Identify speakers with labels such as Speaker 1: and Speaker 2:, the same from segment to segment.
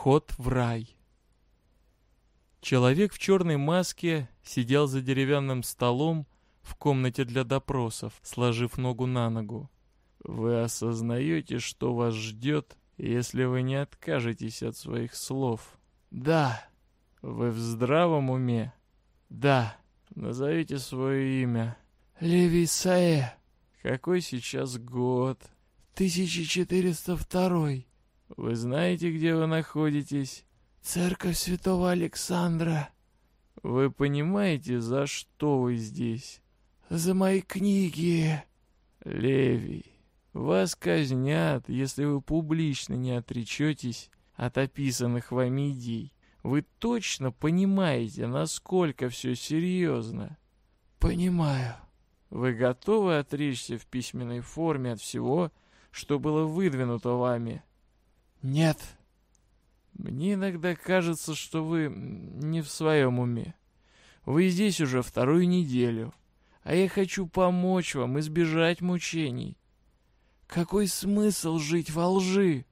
Speaker 1: Вход в рай. Человек в черной маске сидел за деревянным столом в комнате для допросов, сложив ногу на ногу. Вы осознаете, что вас ждет, если вы не откажетесь от своих слов? Да. Вы в здравом уме? Да. Назовите свое имя. Леви Саэ. Какой сейчас год? 1402. Вы знаете, где вы находитесь? Церковь Святого Александра. Вы понимаете, за что вы здесь? За мои книги. Левий, вас казнят, если вы публично не отречетесь от описанных вами идей. Вы точно понимаете, насколько все серьезно? Понимаю. Вы готовы отречься в письменной форме от всего, что было выдвинуто вами? Нет. Мне иногда кажется, что вы не в своем уме. Вы здесь уже вторую неделю, а я хочу помочь вам избежать мучений. Какой смысл жить во лжи?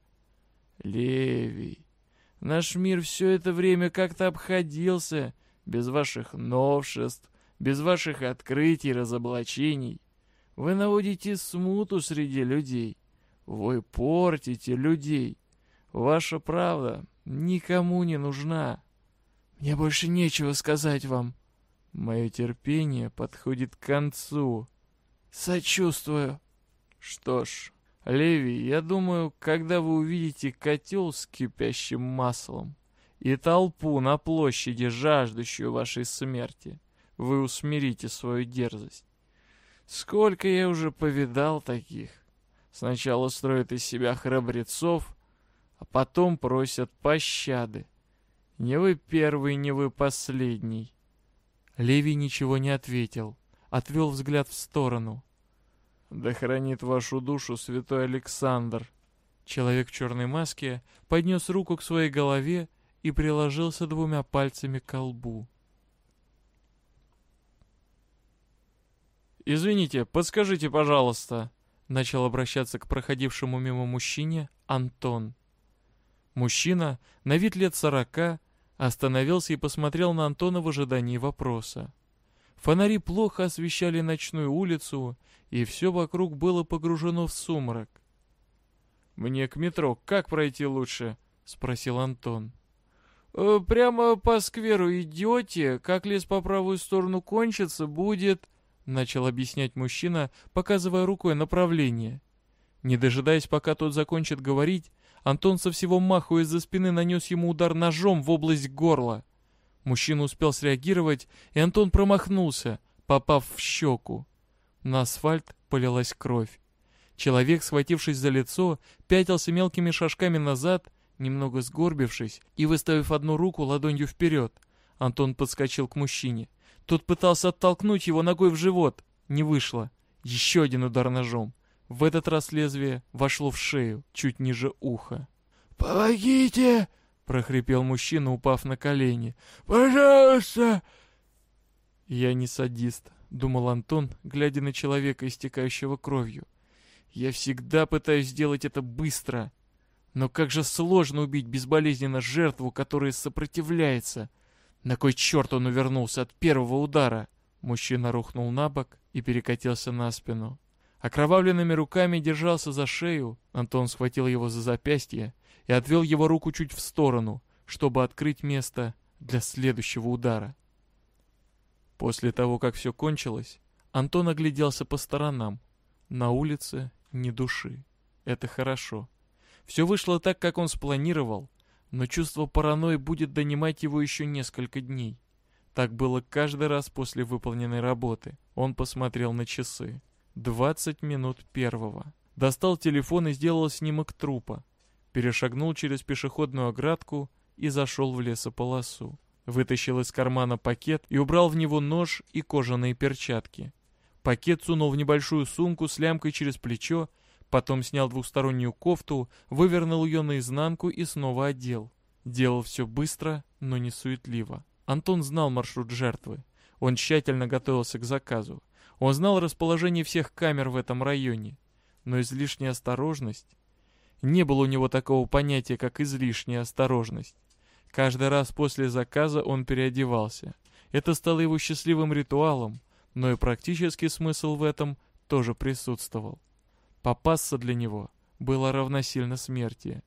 Speaker 1: Левий, наш мир все это время как-то обходился без ваших новшеств, без ваших открытий, разоблачений. Вы наводите смуту среди людей. Вы портите людей. Ваша правда никому не нужна. Мне больше нечего сказать вам. Мое терпение подходит к концу. Сочувствую. Что ж, Леви, я думаю, когда вы увидите котел с кипящим маслом и толпу на площади, жаждущую вашей смерти, вы усмирите свою дерзость. Сколько я уже повидал таких. Сначала строят из себя храбрецов, а потом просят пощады. Не вы первый, не вы последний. Левий ничего не ответил, отвел взгляд в сторону. Да хранит вашу душу святой Александр. Человек в черной маске поднес руку к своей голове и приложился двумя пальцами к колбу. «Извините, подскажите, пожалуйста», — начал обращаться к проходившему мимо мужчине Антон. Мужчина, на вид лет сорока, остановился и посмотрел на Антона в ожидании вопроса. Фонари плохо освещали ночную улицу, и все вокруг было погружено в сумрак. «Мне к метро как пройти лучше?» — спросил Антон. «Э, «Прямо по скверу идете, как лес по правую сторону кончится, будет...» — начал объяснять мужчина, показывая рукой направление. Не дожидаясь, пока тот закончит говорить, Антон со всего маху из-за спины нанес ему удар ножом в область горла. Мужчина успел среагировать, и Антон промахнулся, попав в щеку. На асфальт полилась кровь. Человек, схватившись за лицо, пятился мелкими шажками назад, немного сгорбившись и выставив одну руку ладонью вперед. Антон подскочил к мужчине. Тот пытался оттолкнуть его ногой в живот. Не вышло. Еще один удар ножом. В этот раз лезвие вошло в шею, чуть ниже уха. «Помогите!» — прохрипел мужчина, упав на колени. «Пожалуйста!» «Я не садист», — думал Антон, глядя на человека, истекающего кровью. «Я всегда пытаюсь сделать это быстро. Но как же сложно убить безболезненно жертву, которая сопротивляется. На кой черт он увернулся от первого удара?» Мужчина рухнул на бок и перекатился на спину. Окровавленными руками держался за шею, Антон схватил его за запястье и отвел его руку чуть в сторону, чтобы открыть место для следующего удара. После того, как все кончилось, Антон огляделся по сторонам. На улице ни души. Это хорошо. Все вышло так, как он спланировал, но чувство паранойи будет донимать его еще несколько дней. Так было каждый раз после выполненной работы. Он посмотрел на часы. 20 минут первого. Достал телефон и сделал снимок трупа. Перешагнул через пешеходную оградку и зашел в лесополосу. Вытащил из кармана пакет и убрал в него нож и кожаные перчатки. Пакет сунул в небольшую сумку с лямкой через плечо, потом снял двухстороннюю кофту, вывернул ее наизнанку и снова одел. Делал все быстро, но не суетливо. Антон знал маршрут жертвы. Он тщательно готовился к заказу. Он знал расположение всех камер в этом районе, но излишняя осторожность... Не было у него такого понятия, как излишняя осторожность. Каждый раз после заказа он переодевался. Это стало его счастливым ритуалом, но и практический смысл в этом тоже присутствовал. Попасться для него было равносильно смерти.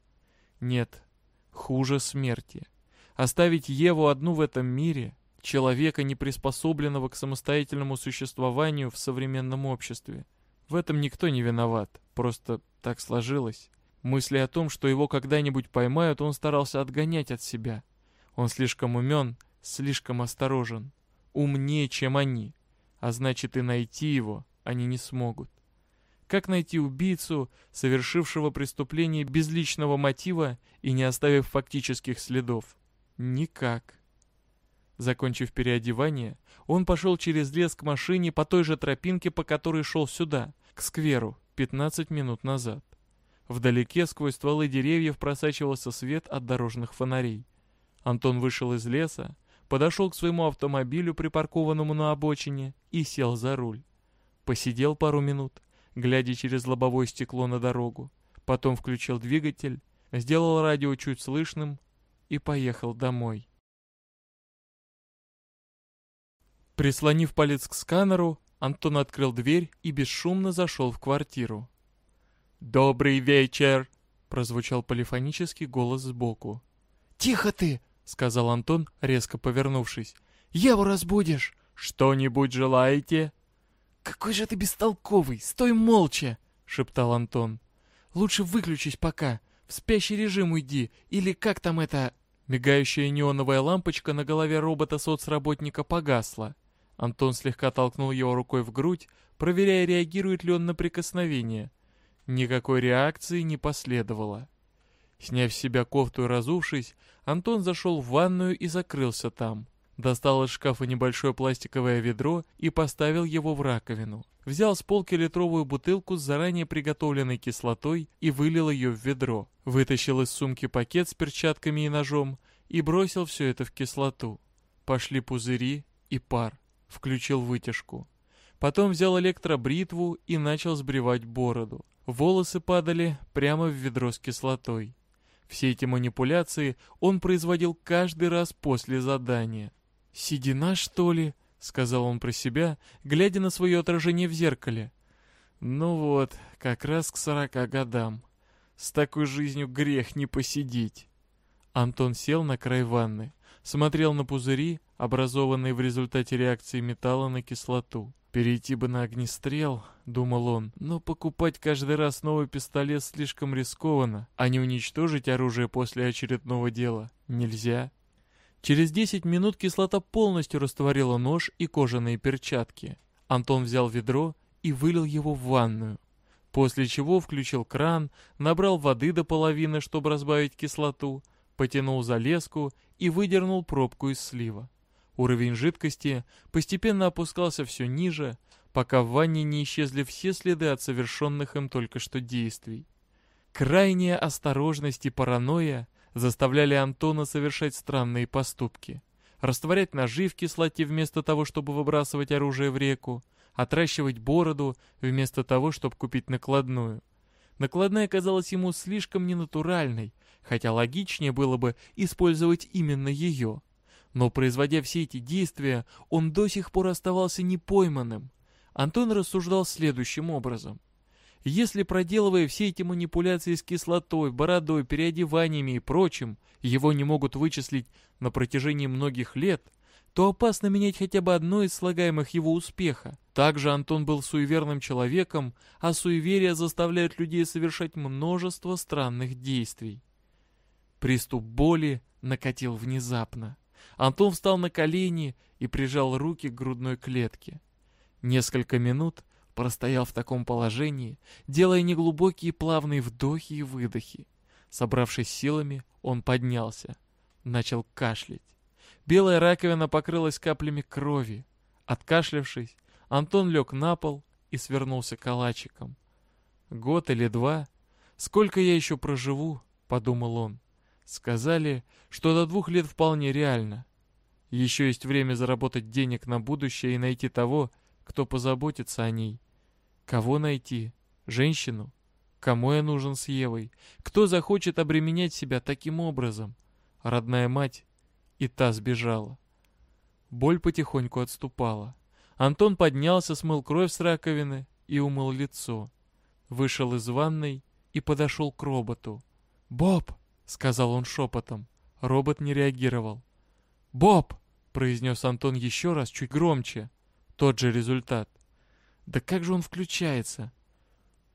Speaker 1: Нет, хуже смерти. Оставить Еву одну в этом мире, человека, не приспособленного к самостоятельному существованию в современном обществе. В этом никто не виноват, просто так сложилось. Мысли о том, что его когда-нибудь поймают, он старался отгонять от себя. Он слишком умен, слишком осторожен. Умнее, чем они. А значит и найти его они не смогут. Как найти убийцу, совершившего преступление без личного мотива и не оставив фактических следов? Никак. Закончив переодевание, он пошел через лес к машине по той же тропинке, по которой шел сюда, к скверу, 15 минут назад. Вдалеке сквозь стволы деревьев просачивался свет от дорожных фонарей. Антон вышел из леса, подошел к своему автомобилю, припаркованному на обочине, и сел за руль. Посидел пару минут, глядя через лобовое стекло на дорогу. Потом включил двигатель, сделал радио чуть слышным и поехал домой. Прислонив палец к сканеру, Антон открыл дверь и бесшумно зашел в квартиру. «Добрый вечер!» — прозвучал полифонический голос сбоку.
Speaker 2: «Тихо ты!» — сказал Антон, резко повернувшись. «Еву разбудишь!»
Speaker 1: «Что-нибудь желаете?»
Speaker 2: «Какой же ты бестолковый! Стой молча!» — шептал Антон. «Лучше выключись пока. В спящий режим уйди. Или как там это...»
Speaker 1: Мигающая неоновая лампочка на голове робота-соцработника погасла. Антон слегка толкнул его рукой в грудь, проверяя, реагирует ли он на прикосновение. Никакой реакции не последовало. Сняв с себя кофту и разувшись, Антон зашел в ванную и закрылся там. Достал из шкафа небольшое пластиковое ведро и поставил его в раковину. Взял с полки литровую бутылку с заранее приготовленной кислотой и вылил ее в ведро. Вытащил из сумки пакет с перчатками и ножом и бросил все это в кислоту. Пошли пузыри и пар. Включил вытяжку. Потом взял электробритву и начал сбривать бороду. Волосы падали прямо в ведро с кислотой. Все эти манипуляции он производил каждый раз после задания. «Седина, что ли?» — сказал он про себя, глядя на свое отражение в зеркале. «Ну вот, как раз к сорока годам. С такой жизнью грех не посидеть». Антон сел на край ванны, смотрел на пузыри, образованные в результате реакции металла на кислоту. «Перейти бы на огнестрел», — думал он, — «но покупать каждый раз новый пистолет слишком рискованно, а не уничтожить оружие после очередного дела нельзя». Через 10 минут кислота полностью растворила нож и кожаные перчатки. Антон взял ведро и вылил его в ванную. После чего включил кран, набрал воды до половины, чтобы разбавить кислоту, потянул за леску и выдернул пробку из слива. Уровень жидкости постепенно опускался все ниже, пока в ванне не исчезли все следы от совершенных им только что действий. Крайняя осторожность и паранойя заставляли Антона совершать странные поступки. Растворять ножи в кислоте вместо того, чтобы выбрасывать оружие в реку, отращивать бороду вместо того, чтобы купить накладную. Накладная казалась ему слишком ненатуральной, хотя логичнее было бы использовать именно ее. Но производя все эти действия, он до сих пор оставался непойманным. Антон рассуждал следующим образом – если, проделывая все эти манипуляции с кислотой, бородой, переодеваниями и прочим, его не могут вычислить на протяжении многих лет, то опасно менять хотя бы одно из слагаемых его успеха. Также Антон был суеверным человеком, а суеверия заставляют людей совершать множество странных действий. Приступ боли накатил внезапно. Антон встал на колени и прижал руки к грудной клетке. Несколько минут простоял в таком положении, делая неглубокие плавные вдохи и выдохи. Собравшись силами, он поднялся, начал кашлять. Белая раковина покрылась каплями крови. Откашлявшись, Антон лег на пол и свернулся калачиком. «Год или два? Сколько я еще проживу?» — подумал он. Сказали, что до двух лет вполне реально. Еще есть время заработать денег на будущее и найти того, кто позаботится о ней. Кого найти? Женщину? Кому я нужен с Евой? Кто захочет обременять себя таким образом? Родная мать и та сбежала. Боль потихоньку отступала. Антон поднялся, смыл кровь с раковины и умыл лицо. Вышел из ванной и подошел к роботу. «Боб!» — сказал он шепотом. Робот не реагировал. «Боб!» — произнес Антон еще раз, чуть громче. Тот же результат. «Да как же он включается?»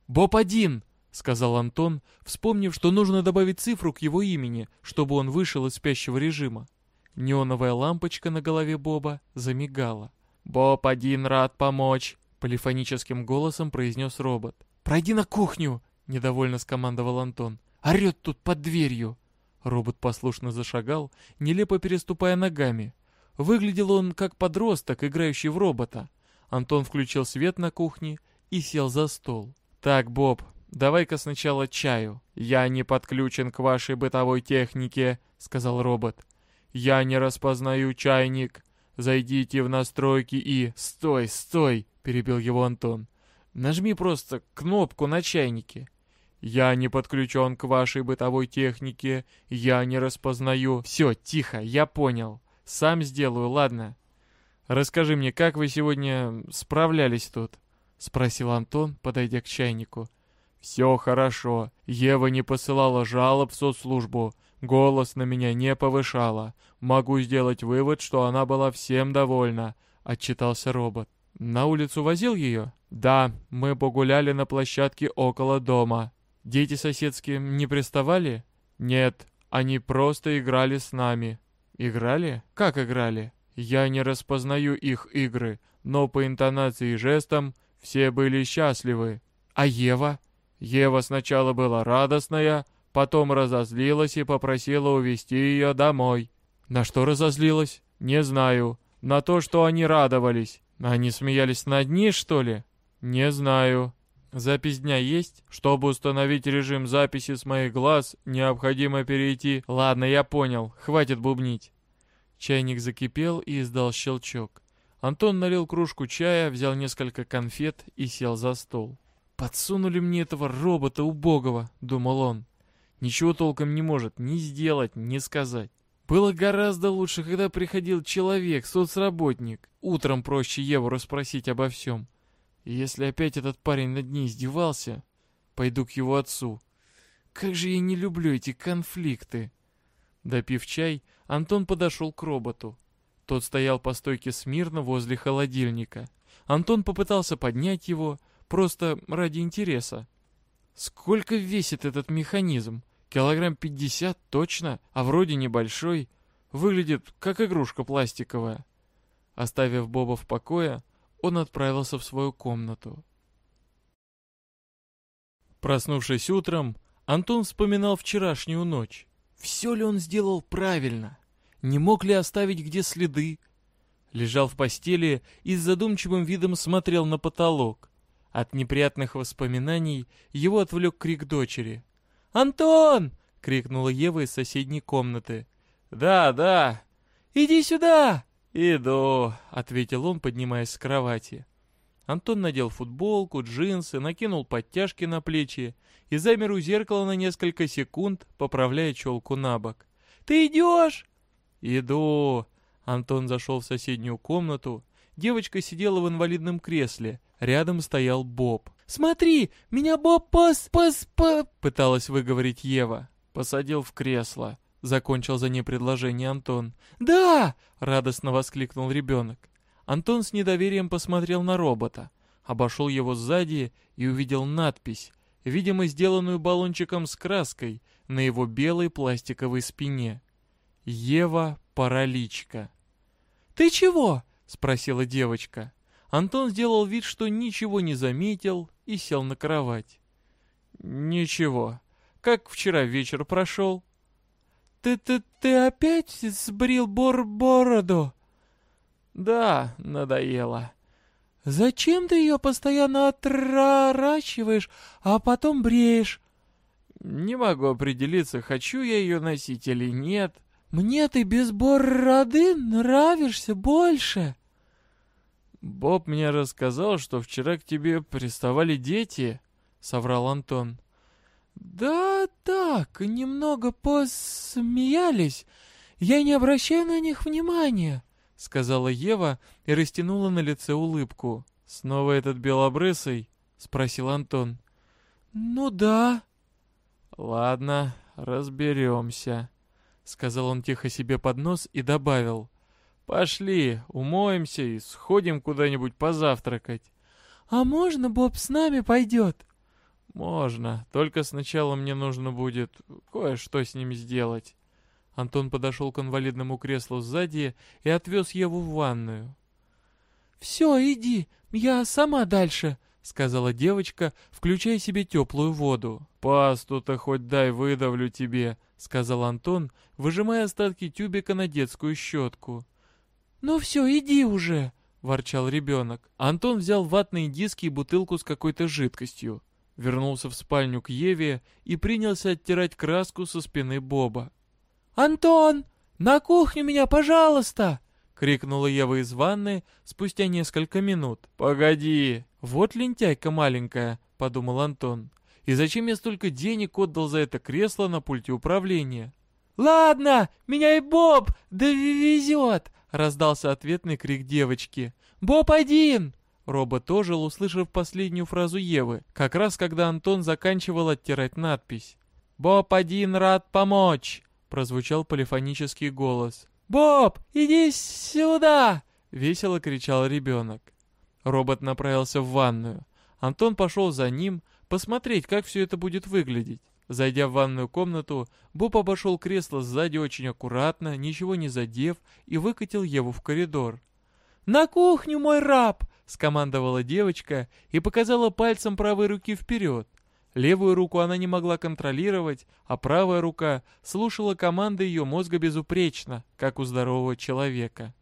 Speaker 1: «Боб-1!» — сказал Антон, вспомнив, что нужно добавить цифру к его имени, чтобы он вышел из спящего режима. Неоновая лампочка на голове Боба замигала. «Боб-1 рад помочь!» — полифоническим голосом произнес робот. «Пройди на кухню!» — недовольно скомандовал Антон. «Орет тут под дверью!» Робот послушно зашагал, нелепо переступая ногами. Выглядел он как подросток, играющий в робота. Антон включил свет на кухне и сел за стол. «Так, Боб, давай-ка сначала чаю». «Я не подключен к вашей бытовой технике», — сказал робот. «Я не распознаю чайник. Зайдите в настройки и...» «Стой, стой!» — перебил его Антон. «Нажми просто кнопку на чайнике». «Я не подключен к вашей бытовой технике. Я не распознаю...» «Все, тихо, я понял. Сам сделаю, ладно?» «Расскажи мне, как вы сегодня справлялись тут?» — спросил Антон, подойдя к чайнику. «Все хорошо. Ева не посылала жалоб в соцслужбу. Голос на меня не повышала. Могу сделать вывод, что она была всем довольна», — отчитался робот. «На улицу возил ее?» «Да, мы погуляли на площадке около дома. Дети соседские не приставали?» «Нет, они просто играли с нами». «Играли? Как играли?» «Я не распознаю их игры, но по интонации и жестам все были счастливы». «А Ева?» Ева сначала была радостная, потом разозлилась и попросила увезти ее домой. На что разозлилась? Не знаю. На то, что они радовались. Они смеялись над ней, что ли? Не знаю. Запись дня есть? Чтобы установить режим записи с моих глаз, необходимо перейти... Ладно, я понял. Хватит бубнить. Чайник закипел и издал щелчок. Антон налил кружку чая, взял несколько конфет и сел за стол. «Подсунули мне этого робота убогого», — думал он. «Ничего толком не может ни сделать, ни сказать. Было гораздо лучше, когда приходил человек, соцработник. Утром проще Еву расспросить обо всем. И если опять этот парень над ней издевался, пойду к его отцу. Как же я не люблю эти конфликты». Допив чай, Антон подошел к роботу. Тот стоял по стойке смирно возле холодильника. Антон попытался поднять его, просто ради интереса. Сколько весит этот механизм? Килограмм пятьдесят точно, а вроде небольшой. Выглядит как игрушка пластиковая. Оставив Боба в покое, он отправился в свою комнату. Проснувшись утром, Антон вспоминал вчерашнюю ночь. Все ли он сделал правильно? Не мог ли оставить где следы? Лежал в постели и с задумчивым видом смотрел на потолок. От неприятных воспоминаний его отвлек крик дочери. «Антон!» — крикнула Ева из соседней комнаты. «Да, да! Иди сюда!» «Иду!» — ответил он, поднимаясь с кровати. Антон надел футболку, джинсы, накинул подтяжки на плечи и замер у зеркала на несколько секунд, поправляя челку на бок. «Ты идешь?» «Иду!» Антон зашел в соседнюю комнату. Девочка сидела в инвалидном кресле. Рядом стоял Боб. «Смотри, меня Боб пос... пос... по...» Пыталась выговорить Ева. Посадил в кресло. Закончил за ней предложение Антон. «Да!» — радостно воскликнул ребенок. Антон с недоверием посмотрел на робота. Обошел его сзади и увидел надпись, видимо, сделанную баллончиком с краской, на его белой пластиковой спине. «Ева Параличка». «Ты чего?» — спросила девочка. Антон сделал вид, что ничего не заметил, и сел на кровать. «Ничего. Как вчера вечер прошел?» «Ты-ты ты опять сбрил бор-бороду?» «Да, надоело». «Зачем ты ее постоянно отращиваешь, а потом бреешь?» «Не могу определиться, хочу я ее носить или нет». «Мне ты без бороды нравишься больше». «Боб мне рассказал, что вчера к тебе приставали дети», — соврал Антон.
Speaker 2: Да так, немного посмеялись. Я не обращаю на них внимания, сказала Ева и растянула на лице улыбку.
Speaker 1: Снова этот белобрысый? спросил Антон.
Speaker 2: Ну да.
Speaker 1: Ладно, разберемся, сказал он тихо себе под нос и добавил. Пошли, умоемся и сходим куда-нибудь позавтракать.
Speaker 2: А можно Боб с нами пойдет?
Speaker 1: Можно, только сначала мне нужно будет кое-что с ним сделать. Антон подошел к инвалидному креслу сзади и отвез Еву в ванную.
Speaker 2: «Все, иди, я сама дальше», — сказала девочка, включая себе теплую воду.
Speaker 1: «Пасту-то хоть дай выдавлю тебе», — сказал Антон, выжимая остатки тюбика на детскую щетку.
Speaker 2: «Ну все, иди уже», — ворчал ребенок.
Speaker 1: Антон взял ватные диски и бутылку с какой-то жидкостью вернулся в спальню к Еве и принялся оттирать краску со спины Боба.
Speaker 2: «Антон, на кухню меня, пожалуйста!» — крикнула Ева из ванны спустя несколько минут.
Speaker 1: «Погоди! Вот лентяйка маленькая!» — подумал Антон. «И зачем я столько денег отдал за это кресло на пульте управления?»
Speaker 2: «Ладно, меня и Боб довезет!» — раздался ответный крик девочки. «Боб один!»
Speaker 1: Робот ожил, услышав последнюю фразу Евы, как раз когда Антон заканчивал оттирать надпись.
Speaker 2: «Боб один рад помочь!» — прозвучал полифонический голос. «Боб, иди сюда!» — весело кричал ребенок.
Speaker 1: Робот направился в ванную. Антон пошел за ним, посмотреть, как все это будет выглядеть. Зайдя в ванную комнату, Боб обошел кресло сзади очень аккуратно, ничего не задев, и выкатил Еву в коридор.
Speaker 2: «На кухню, мой раб!» — скомандовала девочка и показала пальцем правой руки вперед.
Speaker 1: Левую руку она не могла контролировать, а правая рука слушала команды ее мозга безупречно, как у здорового человека.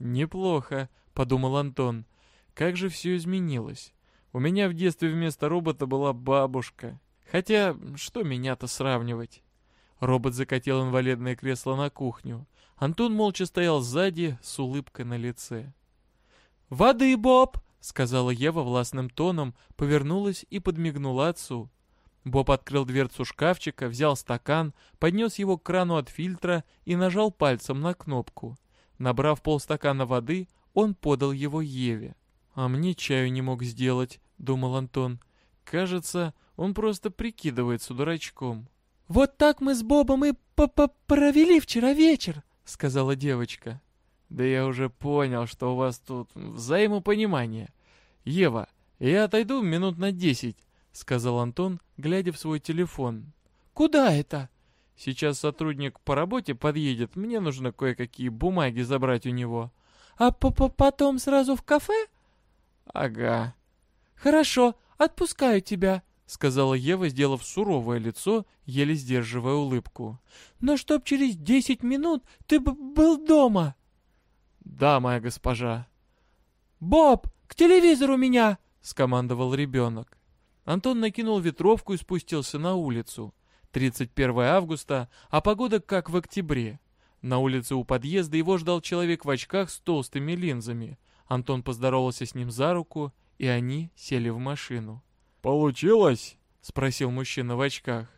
Speaker 1: «Неплохо», — подумал Антон. «Как же все изменилось. У меня в детстве вместо робота была бабушка. Хотя, что меня-то сравнивать?» Робот закатил инвалидное кресло на кухню. Антон молча стоял сзади с улыбкой на лице.
Speaker 2: «Воды, Боб!» — сказала Ева властным тоном, повернулась и подмигнула отцу.
Speaker 1: Боб открыл дверцу шкафчика, взял стакан, поднес его к крану от фильтра и нажал пальцем на кнопку. Набрав полстакана воды, он подал его Еве. «А мне чаю не мог сделать», — думал Антон. «Кажется, он просто прикидывается дурачком».
Speaker 2: «Вот так мы с Бобом и п -п провели вчера вечер», — сказала девочка.
Speaker 1: Да я уже понял, что у вас тут взаимопонимание. Ева, я отойду минут на десять, сказал Антон, глядя в свой телефон.
Speaker 2: Куда это?
Speaker 1: Сейчас сотрудник по работе подъедет, мне нужно кое-какие бумаги забрать у него.
Speaker 2: А п -п потом сразу в кафе?
Speaker 1: Ага.
Speaker 2: Хорошо, отпускаю тебя,
Speaker 1: сказала Ева, сделав суровое лицо, еле сдерживая улыбку.
Speaker 2: Но чтоб через десять минут ты был дома.
Speaker 1: «Да, моя госпожа».
Speaker 2: «Боб, к телевизору меня!»
Speaker 1: — скомандовал ребенок. Антон накинул ветровку и спустился на улицу. 31 августа, а погода как в октябре. На улице у подъезда его ждал человек в очках с толстыми линзами. Антон поздоровался с ним за руку, и они сели в машину.
Speaker 3: «Получилось?»
Speaker 1: — спросил мужчина в очках.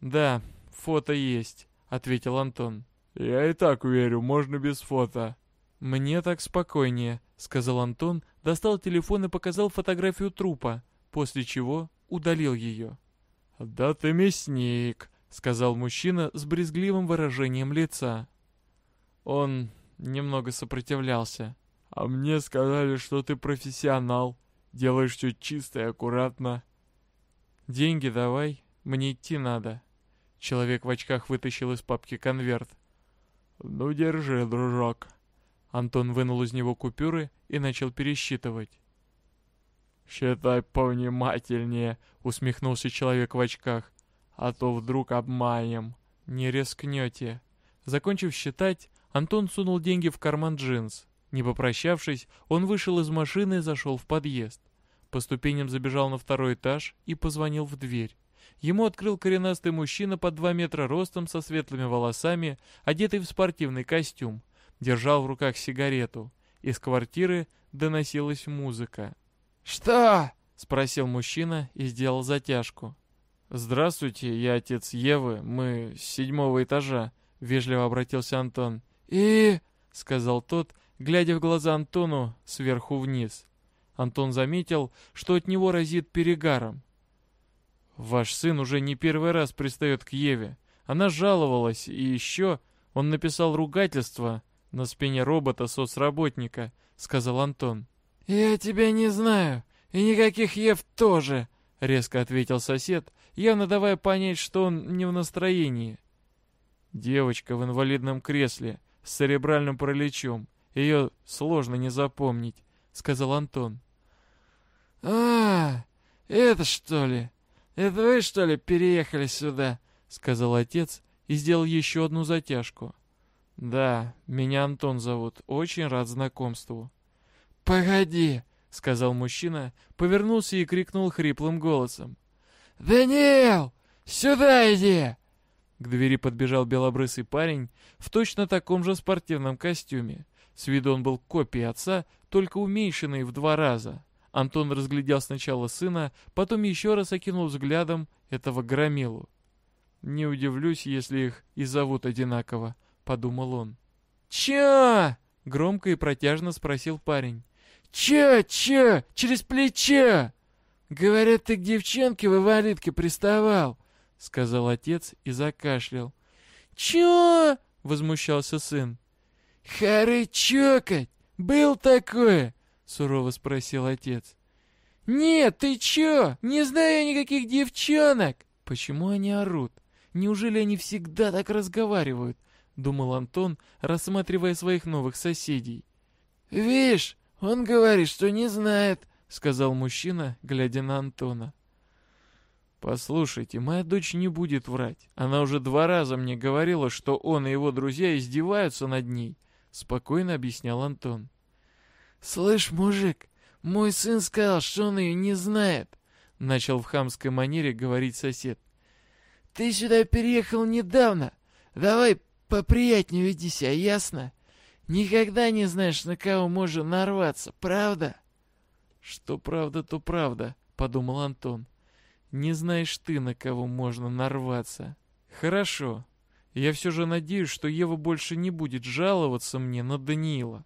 Speaker 1: «Да, фото есть», — ответил Антон.
Speaker 3: «Я и так верю, можно без фото»,
Speaker 1: «Мне так спокойнее», — сказал Антон, достал телефон и показал фотографию трупа, после чего удалил ее.
Speaker 3: «Да ты мясник», —
Speaker 1: сказал мужчина с брезгливым выражением лица. Он немного сопротивлялся.
Speaker 3: «А мне сказали, что ты профессионал, делаешь все чисто и аккуратно».
Speaker 1: «Деньги давай, мне идти надо». Человек в очках вытащил из папки конверт.
Speaker 3: «Ну, держи, дружок».
Speaker 1: Антон вынул из него купюры и начал пересчитывать.
Speaker 3: «Считай повнимательнее», — усмехнулся человек в очках. «А то вдруг обманем».
Speaker 1: «Не рискнете». Закончив считать, Антон сунул деньги в карман джинс. Не попрощавшись, он вышел из машины и зашел в подъезд. По ступеням забежал на второй этаж и позвонил в дверь. Ему открыл коренастый мужчина под два метра ростом со светлыми волосами, одетый в спортивный костюм держал в руках сигарету. Из квартиры доносилась музыка.
Speaker 2: «Что?»
Speaker 1: — спросил мужчина и сделал затяжку. «Здравствуйте, я отец Евы, мы с седьмого этажа», — вежливо обратился Антон.
Speaker 2: «И...»
Speaker 1: — сказал тот, глядя в глаза Антону сверху вниз. Антон заметил, что от него разит перегаром. «Ваш сын уже не первый раз пристает к Еве. Она жаловалась, и еще он написал ругательство на спине робота-соцработника», — сказал Антон.
Speaker 2: «Я тебя не знаю, и никаких Ев тоже», —
Speaker 1: резко ответил сосед, явно давая понять, что он не в настроении. Девочка в инвалидном кресле с церебральным параличом. Ее сложно не запомнить, — сказал Антон.
Speaker 2: «А, это что ли? Это вы, что ли, переехали сюда?»
Speaker 1: — сказал отец и сделал еще одну затяжку. «Да, меня Антон зовут. Очень рад знакомству».
Speaker 2: «Погоди!»
Speaker 1: — сказал мужчина, повернулся и крикнул хриплым голосом.
Speaker 2: «Даниэл, сюда иди!»
Speaker 1: К двери подбежал белобрысый парень в точно таком же спортивном костюме. С виду он был копией отца, только уменьшенный в два раза. Антон разглядел сначала сына, потом еще раз окинул взглядом этого громилу. «Не удивлюсь, если их и зовут одинаково», — подумал он.
Speaker 2: «Чё?»
Speaker 1: — громко и протяжно спросил парень.
Speaker 2: «Чё, чё? Через плечо!» «Говорят, ты к девчонке в инвалидке приставал», — сказал отец и закашлял. «Чё?» — возмущался сын. «Хары чокать! Был такое?» — сурово спросил отец. «Нет, ты чё? Не знаю я никаких девчонок!»
Speaker 1: «Почему они орут? Неужели они всегда так разговаривают?» — думал Антон, рассматривая своих новых соседей.
Speaker 2: «Вишь, он говорит, что не знает», —
Speaker 1: сказал мужчина, глядя на Антона. «Послушайте, моя дочь не будет врать. Она уже два раза мне говорила, что он и его друзья издеваются над ней», — спокойно объяснял Антон.
Speaker 2: «Слышь, мужик, мой сын сказал, что он ее не знает», — начал в хамской манере говорить сосед. «Ты сюда переехал недавно. Давай поприятнее веди себя, ясно? Никогда не знаешь, на кого можно нарваться, правда?»
Speaker 1: «Что правда, то правда», — подумал Антон. «Не знаешь ты, на кого можно нарваться». «Хорошо. Я все же надеюсь, что Ева больше не будет жаловаться мне на Даниила.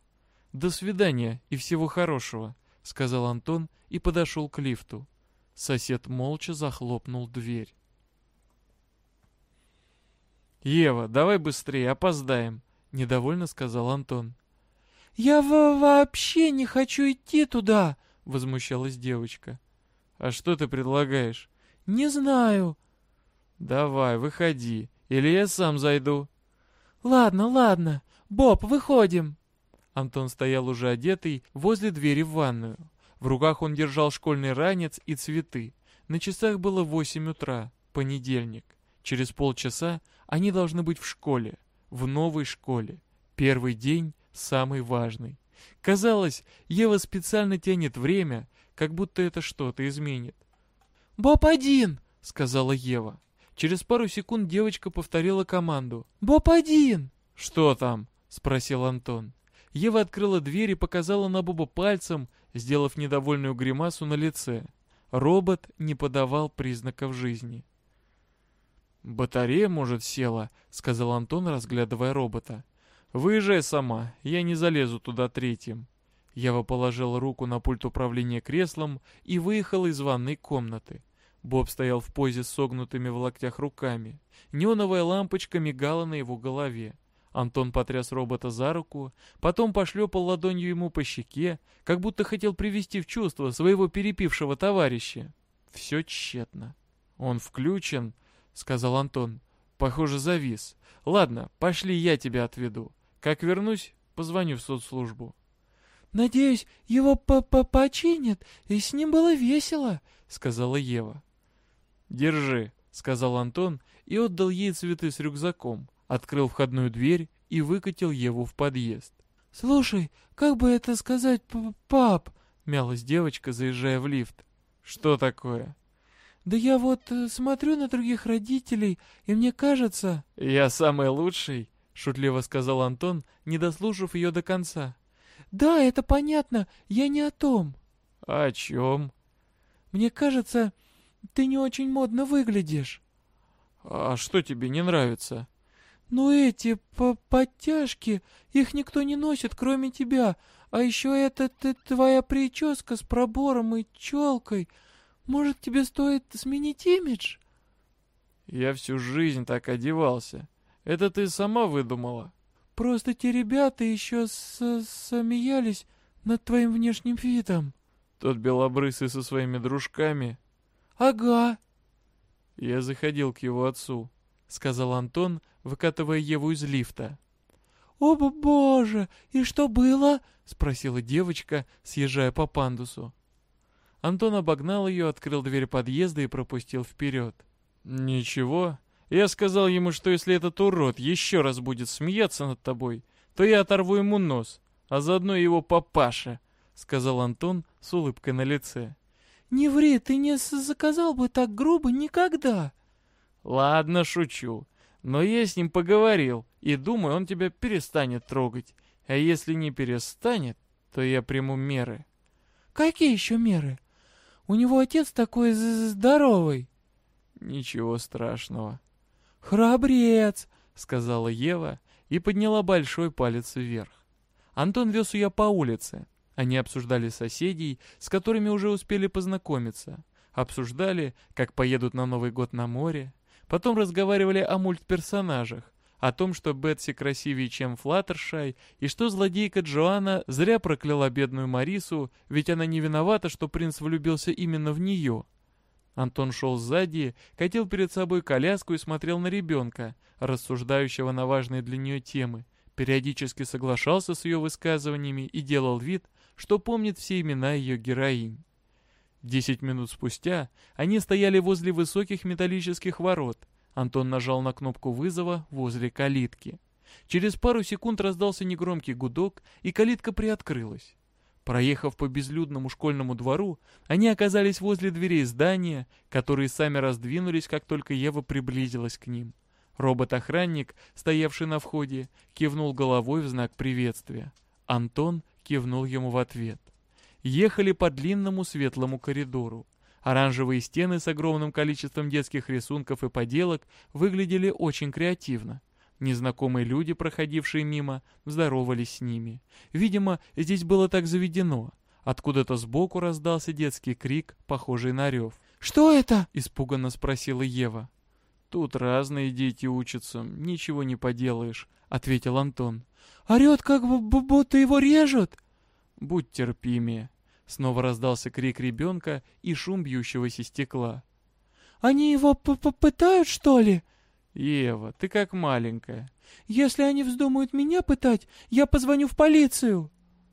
Speaker 1: До свидания и всего хорошего», — сказал Антон и подошел к лифту. Сосед молча захлопнул дверь. «Ева, давай быстрее, опоздаем», — недовольно сказал Антон.
Speaker 2: «Я вообще не хочу идти туда», —
Speaker 1: возмущалась девочка. «А что ты предлагаешь?»
Speaker 2: «Не знаю».
Speaker 1: «Давай, выходи, или я сам зайду».
Speaker 2: «Ладно, ладно. Боб, выходим».
Speaker 1: Антон стоял уже одетый возле двери в ванную. В руках он держал школьный ранец и цветы. На часах было восемь утра, понедельник. Через полчаса они должны быть в школе, в новой школе. Первый день самый важный. Казалось, Ева специально тянет время, как будто это что-то изменит.
Speaker 2: «Боб один!»
Speaker 1: — сказала Ева. Через пару секунд девочка повторила команду.
Speaker 2: «Боб один!»
Speaker 1: «Что там?» — спросил Антон. Ева открыла дверь и показала на Боба пальцем, сделав недовольную гримасу на лице. Робот не подавал признаков жизни. «Батарея, может, села?» — сказал Антон, разглядывая робота. «Выезжай сама, я не залезу туда третьим». Ева положила руку на пульт управления креслом и выехала из ванной комнаты. Боб стоял в позе с согнутыми в локтях руками. Неоновая лампочка мигала на его голове. Антон потряс робота за руку, потом пошлепал ладонью ему по щеке, как будто хотел привести в чувство своего перепившего товарища. Все тщетно. «Он включен», — сказал Антон. «Похоже, завис. Ладно, пошли, я тебя отведу. Как вернусь, позвоню в соцслужбу.
Speaker 2: «Надеюсь, его по -по починят, и с ним было весело», — сказала Ева.
Speaker 1: «Держи», — сказал Антон и отдал ей цветы с рюкзаком, открыл входную дверь и выкатил Еву в подъезд.
Speaker 2: «Слушай, как бы это сказать, пап?»
Speaker 1: — мялась девочка, заезжая в лифт. «Что такое?»
Speaker 2: «Да я вот э, смотрю на других родителей, и мне кажется...»
Speaker 1: «Я самый лучший», — шутливо сказал Антон, не дослушав ее до конца.
Speaker 2: «Да, это понятно, я не о том».
Speaker 1: «А о чем?»
Speaker 2: «Мне кажется, ты не очень модно выглядишь».
Speaker 1: «А что тебе не нравится?»
Speaker 2: «Ну эти по подтяжки, их никто не носит, кроме тебя. А еще ты, твоя прическа с пробором и челкой. Может, тебе стоит сменить имидж?»
Speaker 1: «Я всю жизнь так одевался. Это ты сама выдумала?»
Speaker 2: «Просто те ребята еще смеялись над твоим внешним видом».
Speaker 1: Тот белобрысый со своими дружками.
Speaker 2: «Ага».
Speaker 1: Я заходил к его отцу, сказал Антон, выкатывая Еву из лифта.
Speaker 2: «О, боже! И что было?» — спросила девочка, съезжая по пандусу.
Speaker 1: Антон обогнал ее, открыл дверь подъезда и пропустил вперед. «Ничего. Я сказал ему, что если этот урод еще раз будет смеяться над тобой, то я оторву ему нос, а заодно его папаша», — сказал Антон с улыбкой на лице.
Speaker 2: «Не ври, ты не заказал бы так грубо никогда».
Speaker 1: «Ладно, шучу. Но я с ним поговорил, и думаю, он тебя перестанет трогать. А если не перестанет, то я приму меры».
Speaker 2: «Какие еще меры? У него отец такой здоровый».
Speaker 1: «Ничего страшного».
Speaker 2: «Храбрец», —
Speaker 1: сказала Ева и подняла большой палец вверх. Антон вез ее по улице. Они обсуждали соседей, с которыми уже успели познакомиться. Обсуждали, как поедут на Новый год на море, Потом разговаривали о мультперсонажах, о том, что Бетси красивее, чем Флаттершай, и что злодейка Джоанна зря прокляла бедную Марису, ведь она не виновата, что принц влюбился именно в нее. Антон шел сзади, катил перед собой коляску и смотрел на ребенка, рассуждающего на важные для нее темы, периодически соглашался с ее высказываниями и делал вид, что помнит все имена ее героинь. Десять минут спустя они стояли возле высоких металлических ворот. Антон нажал на кнопку вызова возле калитки. Через пару секунд раздался негромкий гудок, и калитка приоткрылась. Проехав по безлюдному школьному двору, они оказались возле дверей здания, которые сами раздвинулись, как только Ева приблизилась к ним. Робот-охранник, стоявший на входе, кивнул головой в знак приветствия. Антон кивнул ему в ответ ехали по длинному светлому коридору. Оранжевые стены с огромным количеством детских рисунков и поделок выглядели очень креативно. Незнакомые люди, проходившие мимо, здоровались с ними. Видимо, здесь было так заведено. Откуда-то сбоку раздался детский крик, похожий на рев.
Speaker 2: «Что это?»
Speaker 1: — испуганно спросила Ева. «Тут разные дети учатся, ничего не поделаешь», — ответил Антон.
Speaker 2: «Орет, как будто его режут!»
Speaker 1: «Будь терпимее», Снова раздался крик ребенка и шум бьющегося стекла.
Speaker 2: «Они его попытают, что ли?»
Speaker 1: «Ева, ты как маленькая».
Speaker 2: «Если они вздумают меня пытать, я позвоню в полицию».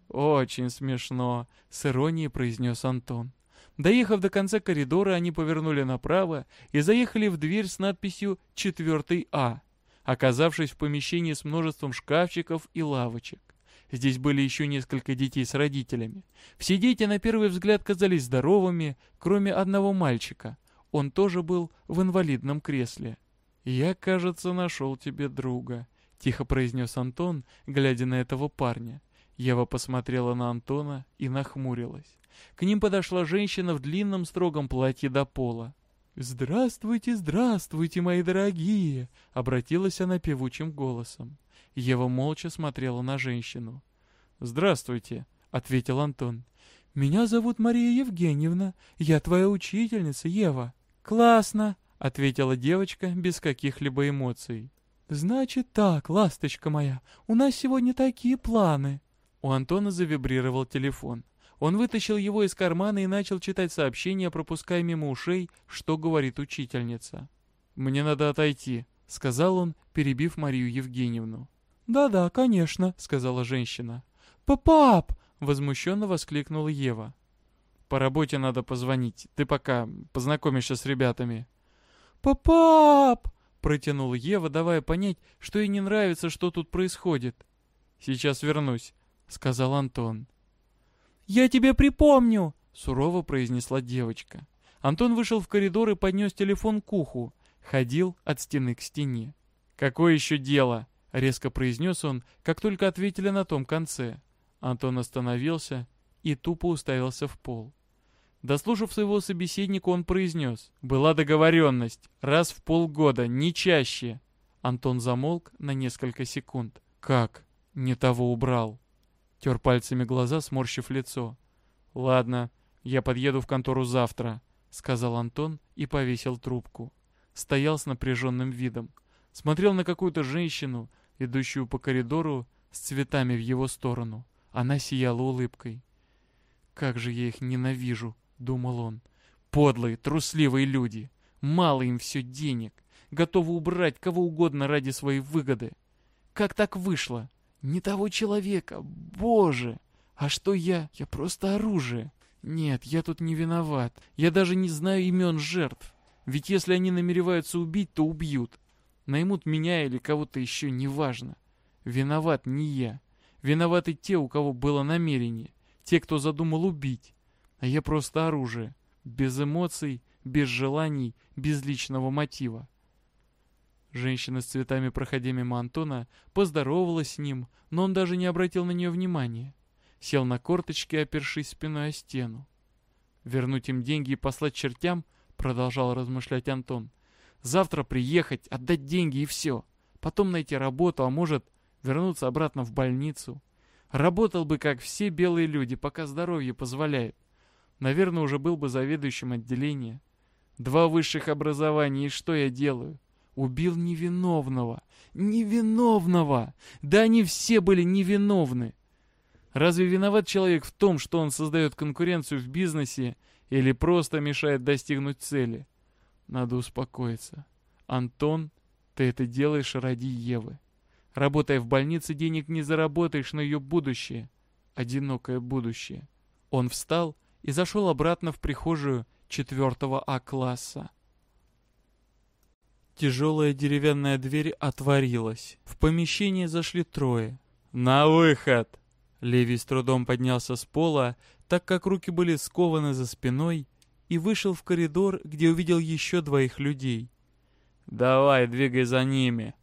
Speaker 1: «Очень смешно», — с иронией произнес Антон. Доехав до конца коридора, они повернули направо и заехали в дверь с надписью «4 А», оказавшись в помещении с множеством шкафчиков и лавочек. Здесь были еще несколько детей с родителями. Все дети на первый взгляд казались здоровыми, кроме одного мальчика. Он тоже был в инвалидном кресле. «Я, кажется, нашел тебе друга», — тихо произнес Антон, глядя на этого парня. Ева посмотрела на Антона и нахмурилась. К ним подошла женщина в длинном строгом платье до пола. «Здравствуйте, здравствуйте, мои дорогие!» — обратилась она певучим голосом. Ева молча смотрела на женщину. «Здравствуйте», — ответил Антон.
Speaker 2: «Меня зовут Мария Евгеньевна. Я твоя учительница, Ева». «Классно», — ответила девочка без каких-либо эмоций. «Значит так, ласточка моя, у нас сегодня такие планы».
Speaker 1: У Антона завибрировал телефон. Он вытащил его из кармана и начал читать сообщение, пропуская мимо ушей, что говорит учительница. «Мне надо отойти», — сказал он, перебив Марию Евгеньевну.
Speaker 2: «Да-да, конечно», — сказала женщина. «Папап!» — возмущенно воскликнула Ева.
Speaker 1: «По работе надо позвонить. Ты пока познакомишься с ребятами».
Speaker 2: «Папап!»
Speaker 1: — протянула Ева, давая понять, что ей не нравится, что тут происходит. «Сейчас вернусь», — сказал Антон.
Speaker 2: «Я тебе припомню!»
Speaker 1: — сурово произнесла девочка. Антон вышел в коридор и поднес телефон к уху. Ходил от стены к стене. «Какое еще дело?» — резко произнес он, как только ответили на том конце. Антон остановился и тупо уставился в пол. Дослушав своего собеседника, он произнес. «Была договоренность. Раз в полгода, не чаще». Антон замолк на несколько секунд. «Как? Не того убрал?» Тер пальцами глаза, сморщив лицо. «Ладно, я подъеду в контору завтра», — сказал Антон и повесил трубку. Стоял с напряженным видом. Смотрел на какую-то женщину, идущую по коридору с цветами в его сторону. Она сияла улыбкой. «Как же я их ненавижу!» — думал он. «Подлые, трусливые люди! Мало им все денег! Готовы убрать кого угодно ради своей выгоды! Как так вышло? Не того человека! Боже! А что я? Я просто оружие! Нет, я тут не виноват. Я даже не знаю имен жертв. Ведь если они намереваются убить, то убьют. Наймут меня или кого-то еще, неважно. Виноват не я. Виноваты те, у кого было намерение. Те, кто задумал убить. А я просто оружие. Без эмоций, без желаний, без личного мотива. Женщина с цветами, проходя мимо Антона, поздоровалась с ним, но он даже не обратил на нее внимания. Сел на корточки, опершись спиной о стену. «Вернуть им деньги и послать чертям?» — продолжал размышлять Антон. «Завтра приехать, отдать деньги и все. Потом найти работу, а может, вернуться обратно в больницу. Работал бы, как все белые люди, пока здоровье позволяет. Наверное, уже был бы заведующим отделения. Два высших образования, и что я делаю? Убил невиновного. Невиновного! Да они все были невиновны. Разве виноват человек в том, что он создает конкуренцию в бизнесе или просто мешает достигнуть цели? Надо успокоиться. Антон, ты это делаешь ради Евы. Работая в больнице, денег не заработаешь на ее будущее. Одинокое будущее. Он встал и зашел обратно в прихожую четвертого А-класса. Тяжелая деревянная дверь отворилась. В помещение зашли трое. «На выход!» Леви с трудом поднялся с пола, так как руки были скованы за спиной, и вышел в коридор, где увидел еще двоих людей. «Давай, двигай за ними!»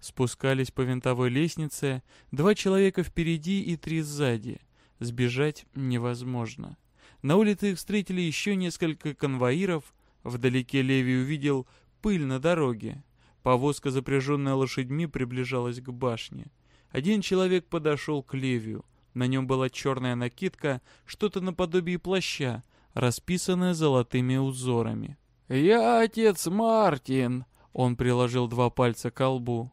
Speaker 1: Спускались по винтовой лестнице, два человека впереди и три сзади. Сбежать невозможно. На улице их встретили еще несколько конвоиров. Вдалеке Леви увидел пыль на дороге. Повозка, запряженная лошадьми, приближалась к башне. Один человек подошел к Левию. На нем была черная накидка, что-то наподобие плаща, расписанное золотыми узорами. «Я отец Мартин!» Он приложил два пальца к лбу.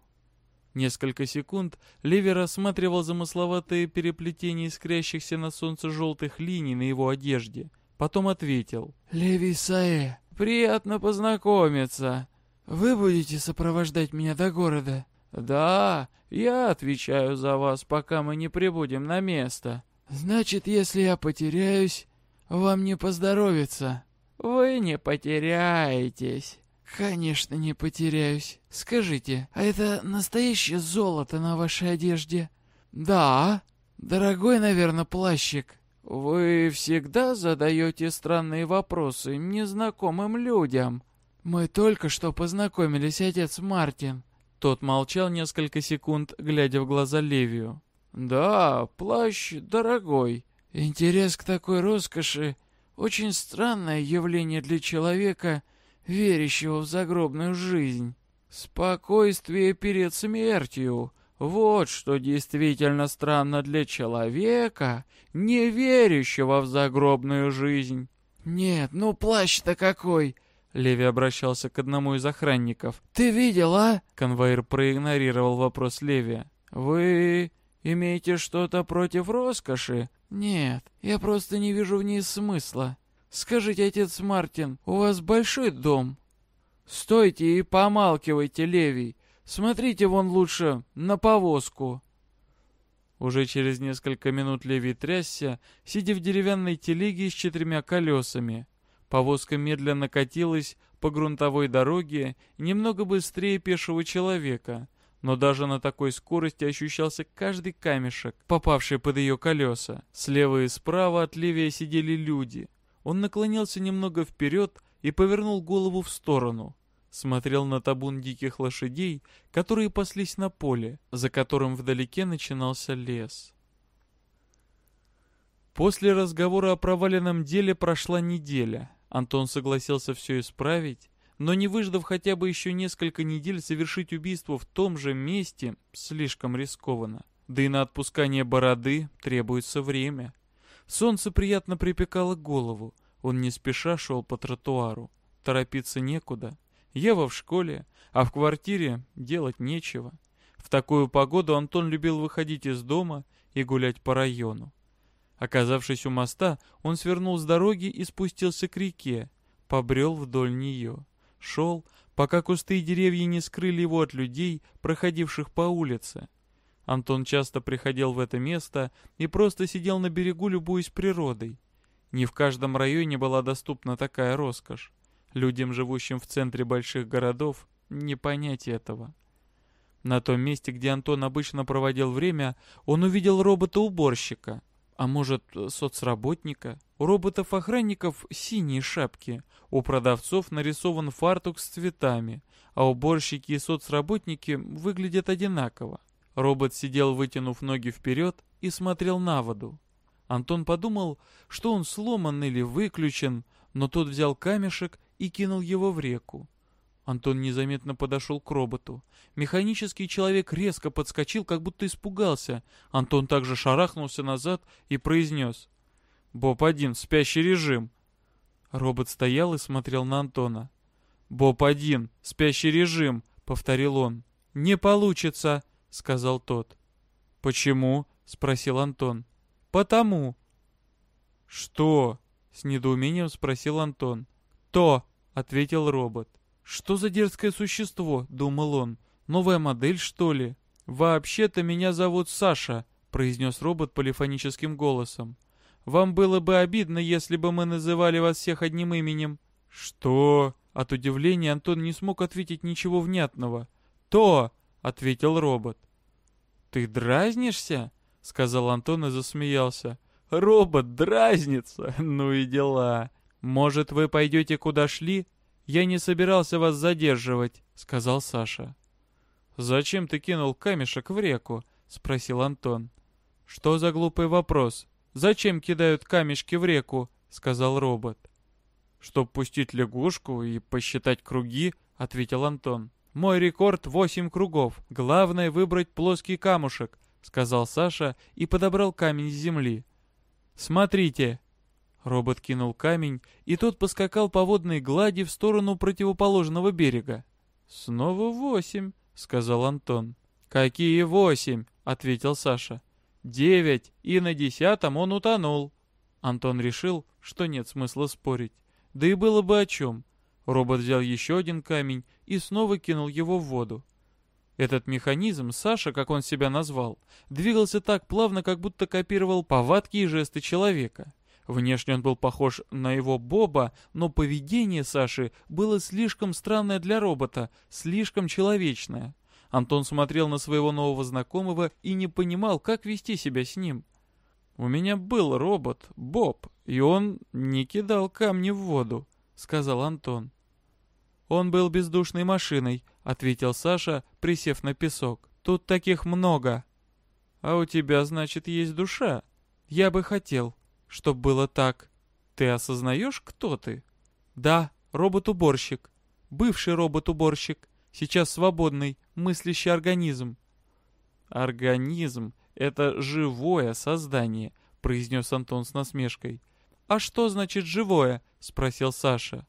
Speaker 1: Несколько секунд Леви рассматривал замысловатые переплетения искрящихся на солнце желтых линий на его одежде. Потом ответил. «Леви Саэ, приятно познакомиться. Вы будете сопровождать меня до города?» «Да, я отвечаю за вас, пока мы не прибудем на место». «Значит, если я потеряюсь, вам не поздоровится». «Вы не потеряетесь». «Конечно, не потеряюсь. Скажите, а это настоящее золото на вашей одежде?» «Да. Дорогой, наверное, плащик». «Вы всегда задаете странные вопросы незнакомым людям?» «Мы только что познакомились, отец Мартин». Тот молчал несколько секунд, глядя в глаза Левию. «Да, плащ дорогой. Интерес к такой роскоши — очень странное явление для человека, верящего в загробную жизнь. Спокойствие перед смертью — вот что действительно странно для человека, не верящего в загробную жизнь. Нет, ну плащ-то какой! Леви обращался к одному из охранников. «Ты видел, а?» Конвоир проигнорировал вопрос Леви. «Вы имеете что-то против роскоши?» «Нет, я просто не вижу в ней смысла. Скажите, отец Мартин, у вас большой дом?» «Стойте и помалкивайте, Левий. Смотрите вон лучше на повозку». Уже через несколько минут Левий трясся, сидя в деревянной телеге с четырьмя колесами. Повозка медленно катилась по грунтовой дороге немного быстрее пешего человека, но даже на такой скорости ощущался каждый камешек, попавший под ее колеса. Слева и справа от Левия сидели люди. Он наклонился немного вперед и повернул голову в сторону. Смотрел на табун диких лошадей, которые паслись на поле, за которым вдалеке начинался лес. После разговора о проваленном деле прошла неделя. Антон согласился все исправить, но не выждав хотя бы еще несколько недель совершить убийство в том же месте, слишком рискованно. Да и на отпускание бороды требуется время. Солнце приятно припекало голову. Он не спеша шел по тротуару. Торопиться некуда. Ева в школе, а в квартире делать нечего. В такую погоду Антон любил выходить из дома и гулять по району. Оказавшись у моста, он свернул с дороги и спустился к реке, побрел вдоль нее. Шел, пока кусты и деревья не скрыли его от людей, проходивших по улице. Антон часто приходил в это место и просто сидел на берегу, любуясь природой. Не в каждом районе была доступна такая роскошь. Людям, живущим в центре больших городов, не понять этого. На том месте, где Антон обычно проводил время, он увидел робота-уборщика. А может, соцработника? У роботов-охранников синие шапки, у продавцов нарисован фартук с цветами, а уборщики и соцработники выглядят одинаково. Робот сидел, вытянув ноги вперед, и смотрел на воду. Антон подумал, что он сломан или выключен, но тот взял камешек и кинул его в реку. Антон незаметно подошел к роботу. Механический человек резко подскочил, как будто испугался. Антон также шарахнулся назад и произнес. «Боб-1, спящий режим». Робот стоял и смотрел на Антона. «Боб-1, спящий режим», — повторил он. «Не получится», — сказал тот. «Почему?» — спросил Антон. «Потому». «Что?» — с недоумением спросил Антон. «То», — ответил робот. «Что за дерзкое существо?» — думал он. «Новая модель, что ли?» «Вообще-то меня зовут Саша», — произнес робот полифоническим голосом. «Вам было бы обидно, если бы мы называли вас всех одним именем». «Что?» От удивления Антон не смог ответить ничего внятного. «То!» — ответил робот. «Ты дразнишься?» — сказал Антон и засмеялся. «Робот дразнится? Ну и дела. Может, вы пойдете куда шли, «Я не собирался вас задерживать», — сказал Саша. «Зачем ты кинул камешек в реку?» — спросил Антон. «Что за глупый вопрос? Зачем кидают камешки в реку?» — сказал робот. «Чтоб пустить лягушку и посчитать круги», — ответил Антон. «Мой рекорд — восемь кругов. Главное — выбрать плоский камушек», — сказал Саша и подобрал камень с земли. «Смотрите, Робот кинул камень, и тот поскакал по водной глади в сторону противоположного берега. «Снова восемь», — сказал Антон. «Какие восемь?» — ответил Саша. «Девять, и на десятом он утонул». Антон решил, что нет смысла спорить. Да и было бы о чем. Робот взял еще один камень и снова кинул его в воду. Этот механизм, Саша, как он себя назвал, двигался так плавно, как будто копировал повадки и жесты человека. Внешне он был похож на его Боба, но поведение Саши было слишком странное для робота, слишком человечное. Антон смотрел на своего нового знакомого и не понимал, как вести себя с ним. «У меня был робот, Боб, и он не кидал камни в воду», — сказал Антон. «Он был бездушной машиной», — ответил Саша, присев на песок. «Тут таких много». «А у тебя, значит, есть душа?» «Я бы хотел», чтоб было так. Ты осознаешь, кто ты? Да, робот-уборщик. Бывший робот-уборщик. Сейчас свободный, мыслящий организм. Организм — это живое создание, произнес Антон с насмешкой. А что значит живое? спросил Саша.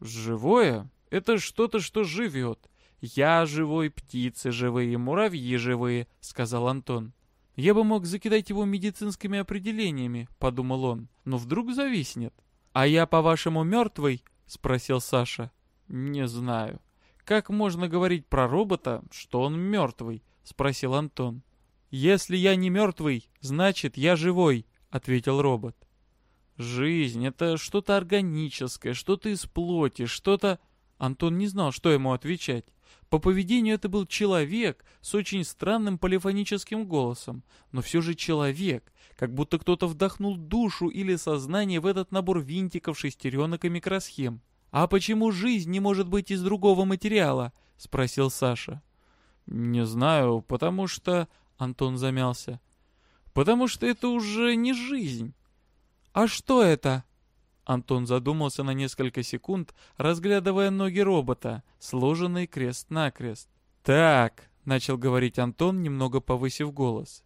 Speaker 1: Живое? Это что-то, что живет. Я живой, птицы живые, муравьи живые, сказал Антон. Я бы мог закидать его медицинскими определениями, подумал он, но вдруг зависнет. А я, по-вашему, мертвый? Спросил Саша. Не знаю. Как можно говорить про робота, что он мертвый? Спросил Антон. Если я не мертвый, значит я живой, ответил робот. Жизнь — это что-то органическое, что-то из плоти, что-то... Антон не знал, что ему отвечать. По поведению это был человек с очень странным полифоническим голосом, но все же человек, как будто кто-то вдохнул душу или сознание в этот набор винтиков, шестеренок и микросхем. «А почему жизнь не может быть из другого материала?» — спросил Саша. «Не знаю, потому что...» — Антон замялся. «Потому что это уже не жизнь. «А что это?» Антон задумался на несколько секунд, разглядывая ноги робота, сложенные крест-накрест. «Так», — начал говорить Антон, немного повысив голос.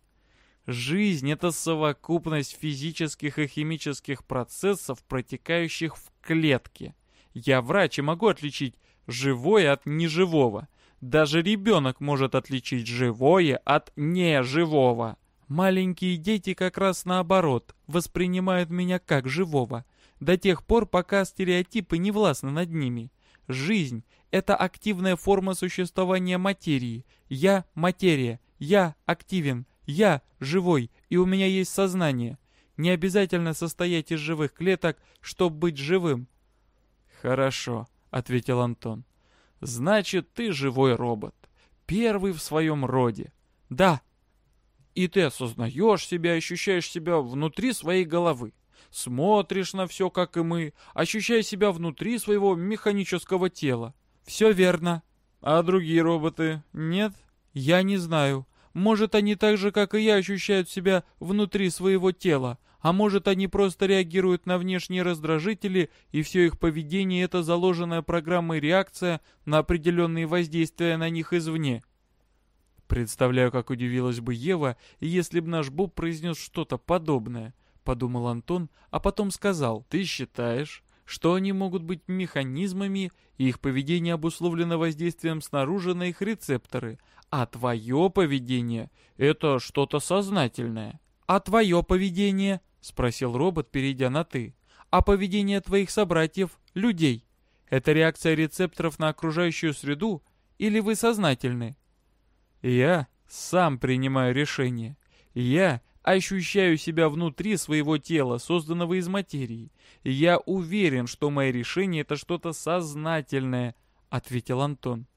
Speaker 1: «Жизнь — это совокупность физических и химических процессов, протекающих в клетке. Я врач и могу отличить живое от неживого. Даже ребенок может отличить живое от неживого. Маленькие дети как раз наоборот, воспринимают меня как живого, до тех пор, пока стереотипы не властны над ними. Жизнь — это активная форма существования материи. Я — материя, я активен, я живой, и у меня есть сознание. Не обязательно состоять из живых клеток, чтобы быть живым. «Хорошо», — ответил Антон. «Значит, ты живой робот. Первый в своем роде. Да, и ты осознаешь себя, ощущаешь себя внутри своей головы. Смотришь на все, как и мы, ощущая себя внутри своего механического тела. Все верно. А другие роботы нет? Я не знаю. Может, они так же, как и я, ощущают себя внутри своего тела, а может, они просто реагируют на внешние раздражители, и все их поведение — это заложенная программой реакция на определенные воздействия на них извне. Представляю, как удивилась бы Ева, если бы наш Боб произнес что-то подобное, подумал Антон, а потом сказал, ты считаешь, что они могут быть механизмами, и их поведение обусловлено воздействием снаружи на их рецепторы, а твое поведение — это что-то сознательное. «А твое поведение?» — спросил робот, перейдя на «ты». «А поведение твоих собратьев, людей? Это реакция рецепторов на окружающую среду или вы сознательны?» Я сам принимаю решение. Я ощущаю себя внутри своего тела, созданного из материи. Я уверен, что мое решение — это что-то сознательное, — ответил Антон.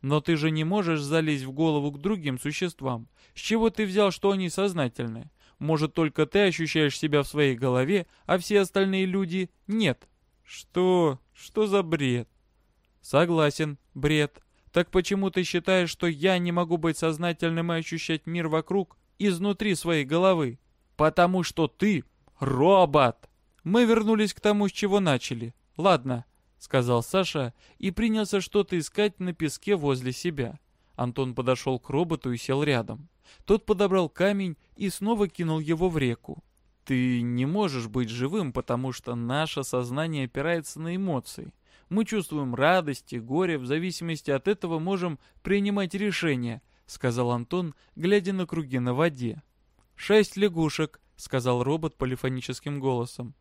Speaker 1: Но ты же не можешь залезть в голову к другим существам. С чего ты взял, что они сознательные? Может, только ты ощущаешь себя в своей голове, а все остальные люди — нет? Что? Что за бред? Согласен, бред. Так почему ты считаешь, что я не могу быть сознательным и ощущать мир вокруг изнутри своей головы? Потому что ты робот. Мы вернулись к тому, с чего начали. Ладно, сказал Саша и принялся что-то искать на песке возле себя. Антон подошел к роботу и сел рядом. Тот подобрал камень и снова кинул его в реку. Ты не можешь быть живым, потому что наше сознание опирается на эмоции. Мы чувствуем радость и горе, в зависимости от этого можем принимать решения», — сказал Антон, глядя на круги на воде. «Шесть лягушек», — сказал робот полифоническим голосом.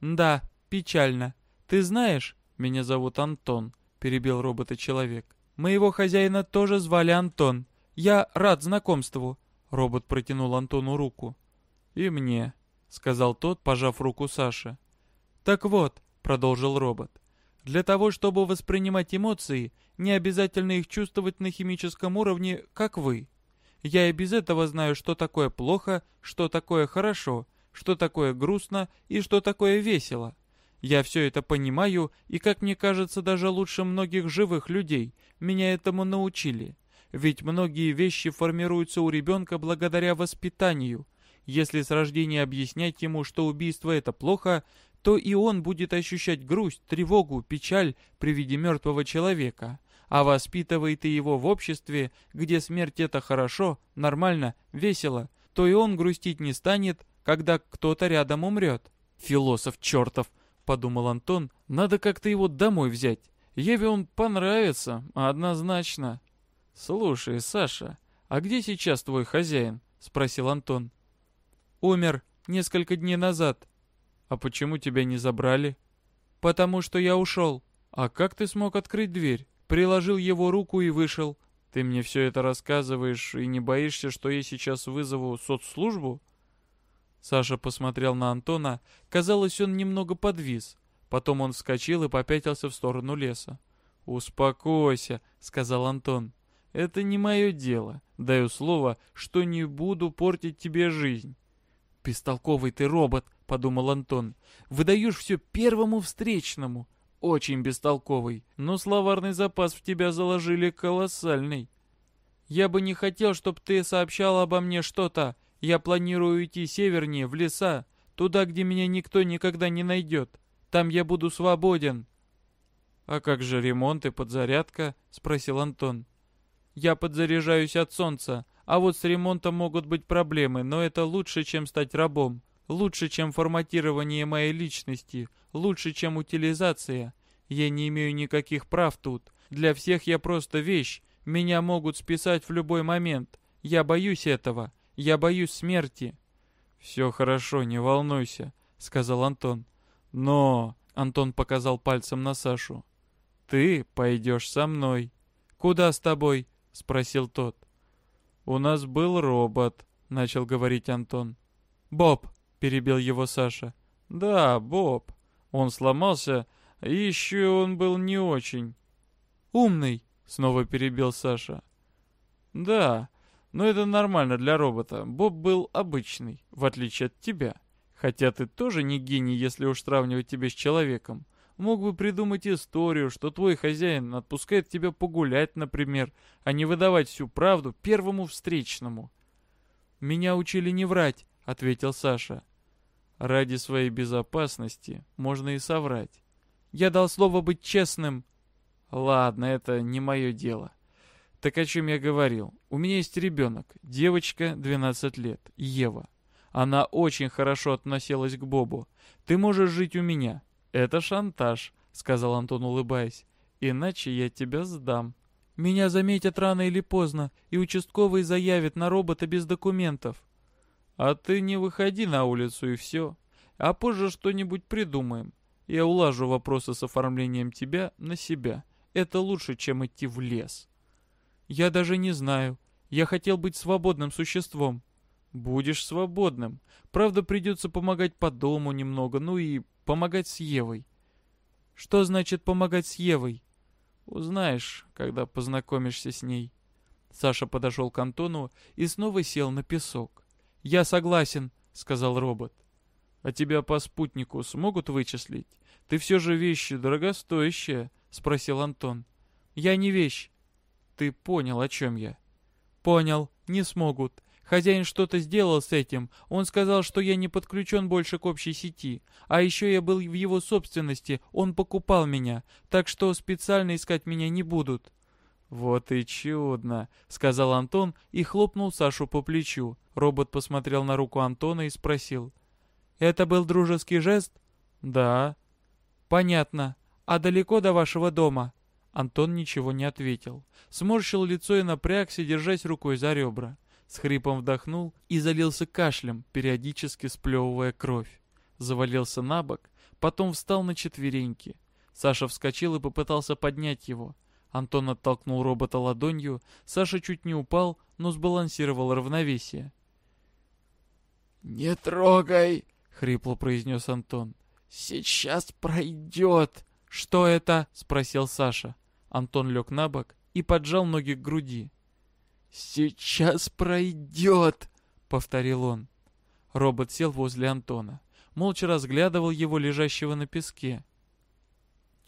Speaker 1: «Да, печально. Ты знаешь, меня зовут Антон», — перебил робота человек. «Моего хозяина тоже звали Антон. Я рад знакомству». Робот протянул Антону руку. «И мне», — сказал тот, пожав руку Саши. «Так вот», — продолжил робот, для того, чтобы воспринимать эмоции, не обязательно их чувствовать на химическом уровне, как вы. Я и без этого знаю, что такое плохо, что такое хорошо, что такое грустно и что такое весело. Я все это понимаю, и, как мне кажется, даже лучше многих живых людей, меня этому научили. Ведь многие вещи формируются у ребенка благодаря воспитанию. Если с рождения объяснять ему, что убийство это плохо, то и он будет ощущать грусть, тревогу, печаль при виде мертвого человека. А воспитывает и его в обществе, где смерть это хорошо, нормально, весело, то и он грустить не станет, когда кто-то рядом умрет. «Философ чертов!» — подумал Антон. «Надо как-то его домой взять. Еве он понравится, однозначно». «Слушай, Саша, а где сейчас твой хозяин?» — спросил Антон. «Умер несколько дней назад», «А почему тебя не забрали?» «Потому что я ушел». «А как ты смог открыть дверь?» Приложил его руку и вышел. «Ты мне все это рассказываешь и не боишься, что я сейчас вызову соцслужбу?» Саша посмотрел на Антона. Казалось, он немного подвис. Потом он вскочил и попятился в сторону леса. «Успокойся», — сказал Антон. «Это не мое дело. Даю слово, что не буду портить тебе жизнь». «Бестолковый ты робот», подумал Антон. «Выдаешь все первому встречному. Очень бестолковый, но словарный запас в тебя заложили колоссальный. Я бы не хотел, чтобы ты сообщал обо мне что-то. Я планирую идти севернее, в леса.
Speaker 2: Туда, где меня никто никогда не найдет. Там я буду свободен».
Speaker 1: «А как же ремонт и подзарядка?» — спросил Антон.
Speaker 2: «Я подзаряжаюсь от солнца, а вот с ремонтом могут быть проблемы, но это лучше, чем стать рабом. Лучше, чем форматирование моей личности. Лучше, чем утилизация. Я не имею никаких прав тут. Для всех я просто вещь. Меня могут списать в любой момент. Я боюсь этого. Я боюсь смерти».
Speaker 1: «Все хорошо, не волнуйся», — сказал Антон. «Но...» — Антон показал пальцем на Сашу. «Ты пойдешь со мной».
Speaker 2: «Куда с тобой?» — спросил тот.
Speaker 1: «У нас был робот», — начал говорить Антон.
Speaker 2: «Боб», — перебил его Саша.
Speaker 1: «Да, Боб. Он сломался, и еще он был не очень».
Speaker 2: «Умный», —
Speaker 1: снова перебил Саша. «Да, но это нормально для робота. Боб был обычный, в отличие от тебя. Хотя ты тоже не гений, если уж сравнивать тебя с человеком. Мог бы придумать историю, что твой хозяин отпускает тебя погулять, например, а не выдавать всю правду первому встречному.
Speaker 2: «Меня учили не врать», — ответил Саша.
Speaker 1: «Ради своей безопасности можно и соврать.
Speaker 2: Я дал слово быть честным».
Speaker 1: «Ладно, это не мое дело. Так о чем я говорил? У меня есть ребенок, девочка, 12 лет, Ева. Она очень хорошо относилась к Бобу. Ты можешь жить у меня, «Это шантаж», — сказал Антон, улыбаясь. «Иначе я тебя сдам».
Speaker 2: «Меня заметят рано или поздно, и участковый заявит на робота без документов».
Speaker 1: «А ты не выходи на улицу и все. А позже что-нибудь придумаем. Я улажу вопросы с оформлением тебя на себя. Это лучше, чем идти в лес».
Speaker 2: «Я даже не знаю. Я хотел быть свободным существом».
Speaker 1: «Будешь свободным. Правда, придется помогать по дому немного, ну и помогать с Евой.
Speaker 2: Что значит помогать с Евой?
Speaker 1: Узнаешь, когда познакомишься с ней.
Speaker 2: Саша подошел к Антону и снова сел на песок. «Я согласен», — сказал робот.
Speaker 1: «А тебя по спутнику смогут вычислить? Ты все же вещь дорогостоящая», — спросил Антон.
Speaker 2: «Я не вещь».
Speaker 1: «Ты понял, о чем я?»
Speaker 2: «Понял, не смогут. Хозяин что-то сделал с этим. Он сказал, что я не подключен больше к общей сети. А еще я был в его собственности, он покупал меня. Так что специально искать меня не будут».
Speaker 1: «Вот и чудно», — сказал Антон и хлопнул Сашу по плечу. Робот посмотрел на руку Антона и спросил.
Speaker 2: «Это был дружеский жест?»
Speaker 1: «Да».
Speaker 2: «Понятно. А далеко до вашего дома?» Антон ничего не ответил. Сморщил лицо и напрягся, держась рукой за ребра с хрипом вдохнул и залился кашлем, периодически сплевывая кровь. Завалился на бок, потом встал на четвереньки. Саша вскочил и попытался поднять его. Антон оттолкнул робота ладонью, Саша чуть не упал, но сбалансировал равновесие.
Speaker 3: «Не трогай!» — хрипло произнес Антон. «Сейчас пройдет!»
Speaker 2: «Что это?» — спросил Саша. Антон лег на бок и поджал ноги к груди.
Speaker 3: «Сейчас пройдет», — повторил он.
Speaker 2: Робот сел возле Антона, молча разглядывал его, лежащего на песке.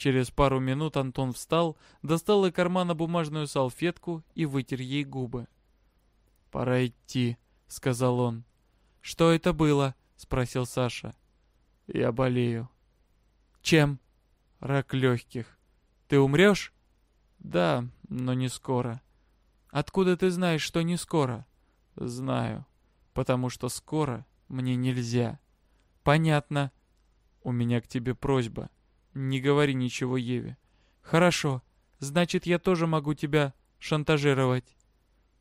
Speaker 2: Через пару минут Антон встал, достал из кармана бумажную салфетку и вытер ей губы.
Speaker 1: «Пора идти», — сказал он.
Speaker 2: «Что это было?» — спросил Саша.
Speaker 1: «Я болею».
Speaker 2: «Чем?»
Speaker 1: «Рак легких».
Speaker 2: «Ты умрешь?»
Speaker 1: «Да, но не скоро».
Speaker 2: Откуда ты знаешь, что не скоро?
Speaker 1: Знаю, потому что скоро мне нельзя.
Speaker 2: Понятно.
Speaker 1: У меня к тебе просьба. Не говори ничего Еве.
Speaker 2: Хорошо. Значит, я тоже могу тебя шантажировать.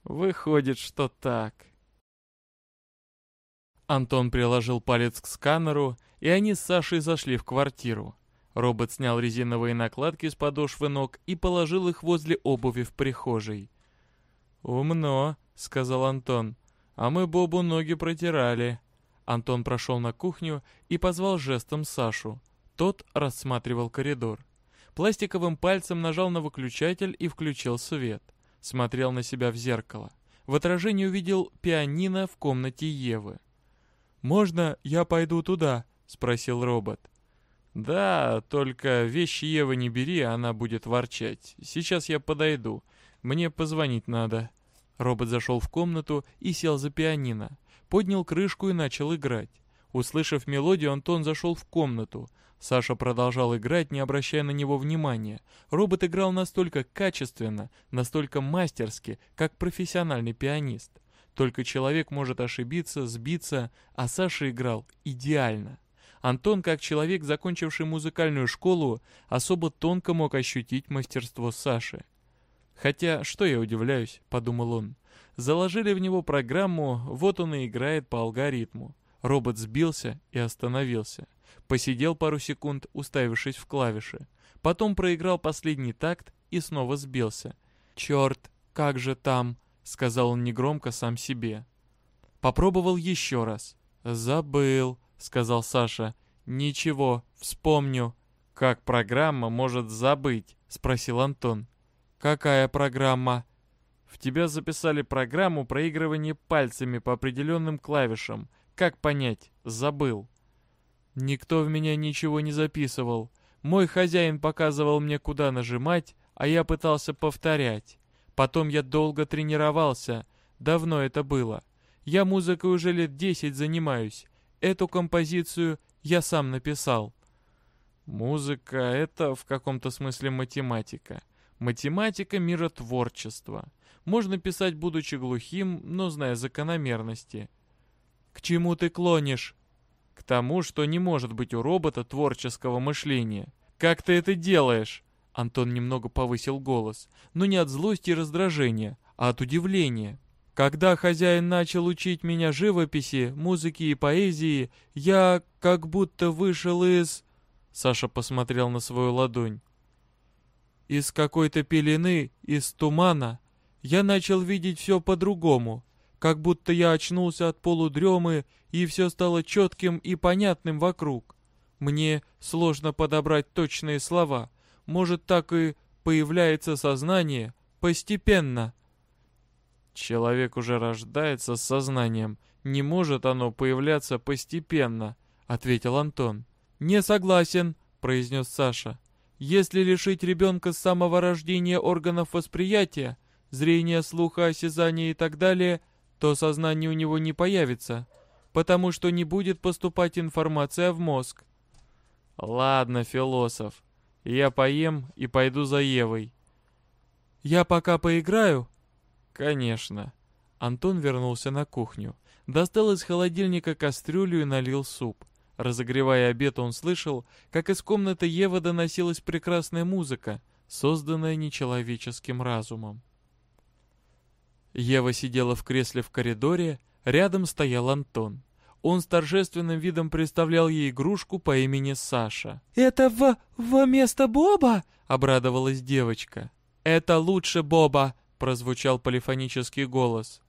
Speaker 1: Выходит, что так.
Speaker 2: Антон приложил палец к сканеру, и они с Сашей зашли в квартиру. Робот снял резиновые накладки с подошвы ног и положил их возле обуви в прихожей.
Speaker 1: «Умно», — сказал Антон. «А мы Бобу ноги протирали».
Speaker 2: Антон прошел на кухню и позвал жестом Сашу. Тот рассматривал коридор. Пластиковым пальцем нажал на выключатель и включил свет. Смотрел на себя в зеркало. В отражении увидел пианино в комнате Евы.
Speaker 1: «Можно я пойду туда?» — спросил робот. «Да, только вещи Евы не бери, она будет ворчать. Сейчас я подойду. Мне позвонить надо».
Speaker 2: Робот зашел в комнату и сел за пианино. Поднял крышку и начал играть.
Speaker 1: Услышав мелодию, Антон зашел в комнату. Саша продолжал играть, не обращая на него внимания. Робот играл настолько качественно, настолько мастерски, как профессиональный пианист. Только человек может ошибиться, сбиться, а Саша играл идеально. Антон, как человек, закончивший музыкальную школу, особо тонко мог ощутить мастерство Саши. «Хотя, что я удивляюсь», — подумал он. «Заложили в него программу, вот он и играет по алгоритму». Робот сбился и остановился. Посидел пару секунд, уставившись в клавиши. Потом проиграл последний такт и снова сбился. «Черт, как же там?» — сказал он негромко сам себе. Попробовал еще раз. «Забыл», — сказал Саша. «Ничего, вспомню». «Как программа может забыть?» — спросил Антон. «Какая программа?» «В тебя записали программу проигрывания пальцами по определенным клавишам. Как понять? Забыл». Никто в меня ничего не записывал. Мой хозяин показывал мне, куда нажимать, а я пытался повторять. Потом я долго тренировался. Давно это было. Я музыкой уже лет десять занимаюсь. Эту композицию я сам написал. Музыка — это в каком-то смысле математика. Математика миротворчества. Можно писать, будучи глухим, но зная закономерности. «К чему ты клонишь?» К тому, что не может быть у робота творческого мышления. Как ты это делаешь? Антон немного повысил голос, но не от злости и раздражения, а от удивления. Когда хозяин начал учить меня живописи, музыке и поэзии, я как будто вышел из... Саша посмотрел на свою ладонь. Из какой-то пелены, из тумана. Я начал видеть все по-другому как будто я очнулся от полудремы, и все стало четким и понятным вокруг. Мне сложно подобрать точные слова. Может, так и появляется сознание постепенно. Человек уже рождается с сознанием. Не может оно появляться постепенно, ответил Антон. Не согласен, произнес Саша. Если лишить ребенка с самого рождения органов восприятия, зрения, слуха, осязания и так далее, то сознание у него не появится, потому что не будет поступать информация в мозг. Ладно, философ, я поем и пойду за Евой. Я пока поиграю? Конечно. Антон вернулся на кухню, достал из холодильника кастрюлю и налил суп. Разогревая обед, он слышал, как из комнаты Евы доносилась прекрасная музыка, созданная нечеловеческим разумом. Ева сидела в кресле в коридоре, рядом стоял Антон. Он с торжественным видом представлял ей игрушку по имени Саша.
Speaker 2: «Это в... в место Боба?»
Speaker 1: — обрадовалась девочка. «Это лучше Боба!» — прозвучал полифонический голос.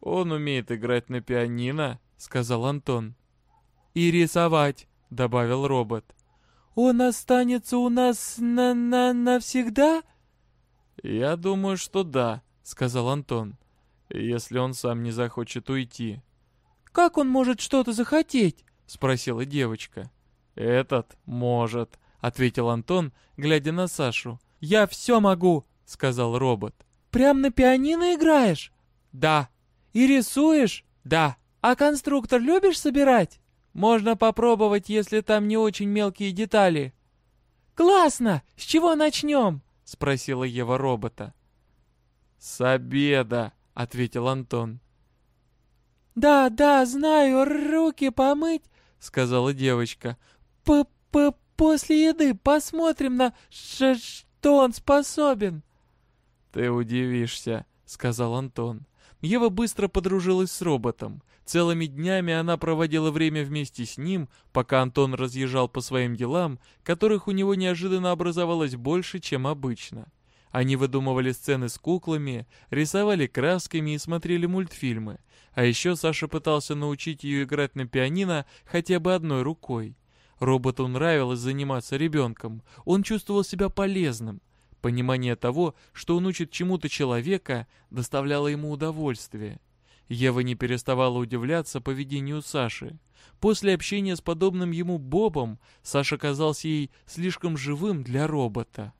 Speaker 1: «Он умеет играть на пианино», — сказал Антон. «И рисовать», — добавил робот.
Speaker 2: «Он останется у нас на на навсегда?»
Speaker 1: «Я думаю, что да», — сказал Антон, — «если он сам не захочет уйти».
Speaker 2: «Как он может что-то захотеть?» — спросила девочка.
Speaker 1: «Этот может», — ответил Антон, глядя на Сашу.
Speaker 2: «Я все могу», — сказал робот. «Прям на пианино играешь?»
Speaker 1: «Да».
Speaker 2: «И рисуешь?»
Speaker 1: «Да».
Speaker 2: «А конструктор любишь собирать?» «Можно попробовать, если там не очень мелкие детали». «Классно! С чего начнем?» — спросила Ева робота.
Speaker 1: «С обеда», — ответил Антон.
Speaker 2: «Да, да, знаю, руки помыть», — сказала девочка. «П -п «После еды посмотрим на ш что он способен».
Speaker 1: «Ты удивишься», — сказал Антон. Ева быстро подружилась с роботом. Целыми днями она проводила время вместе с ним, пока Антон разъезжал по своим делам, которых у него неожиданно образовалось больше, чем обычно. Они выдумывали сцены с куклами, рисовали красками и смотрели мультфильмы. А еще Саша пытался научить ее играть на пианино хотя бы одной рукой. Роботу нравилось заниматься ребенком, он чувствовал себя полезным. Понимание того, что он учит чему-то человека, доставляло ему удовольствие. Ева не переставала удивляться поведению Саши. После общения с подобным ему Бобом Саша казался ей слишком живым для робота.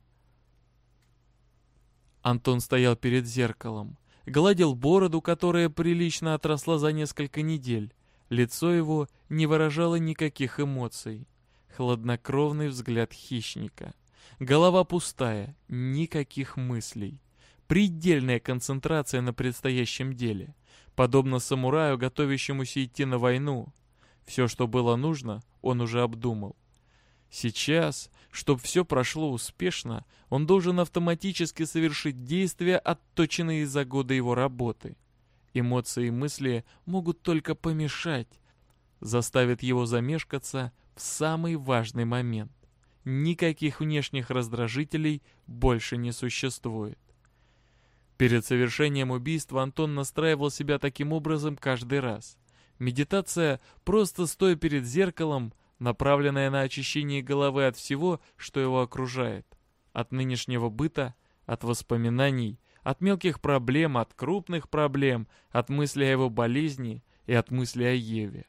Speaker 1: Антон стоял перед зеркалом, гладил бороду, которая прилично отросла за несколько недель. Лицо его не выражало никаких эмоций. Хладнокровный взгляд хищника. Голова пустая, никаких мыслей. Предельная концентрация на предстоящем деле. Подобно самураю, готовящемуся идти на войну. Все, что было нужно, он уже обдумал. Сейчас, чтобы все прошло успешно, он должен автоматически совершить действия, отточенные за годы его работы. Эмоции и мысли могут только помешать, заставят его замешкаться в самый важный момент. Никаких внешних раздражителей больше не существует. Перед совершением убийства Антон настраивал себя таким образом каждый раз. Медитация, просто стоя перед зеркалом, направленная на очищение головы от всего, что его окружает. От нынешнего быта, от воспоминаний, от мелких проблем, от крупных проблем, от мысли о его болезни и от мысли о Еве.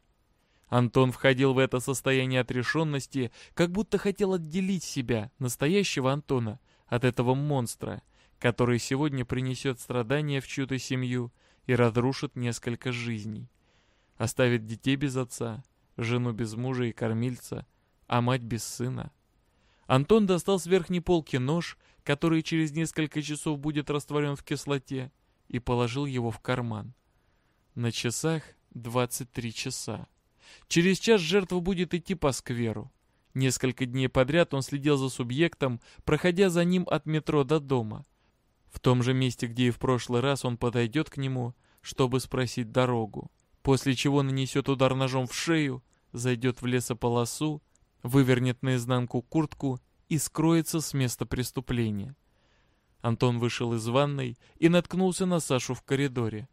Speaker 1: Антон входил в это состояние отрешенности, как будто хотел отделить себя, настоящего Антона, от этого монстра, который сегодня принесет страдания в чью-то семью и разрушит несколько жизней. Оставит детей без отца, жену без мужа и кормильца, а мать без сына. Антон достал с верхней полки нож, который через несколько часов будет растворен в кислоте, и положил его в карман. На часах 23 часа. Через час жертва будет идти по скверу. Несколько дней подряд он следил за субъектом, проходя за ним от метро до дома. В том же месте, где и в прошлый раз, он подойдет к нему, чтобы спросить дорогу. После чего нанесет удар ножом в шею, зайдет в лесополосу, вывернет наизнанку куртку и скроется с места преступления. Антон вышел из ванной и наткнулся на Сашу в коридоре.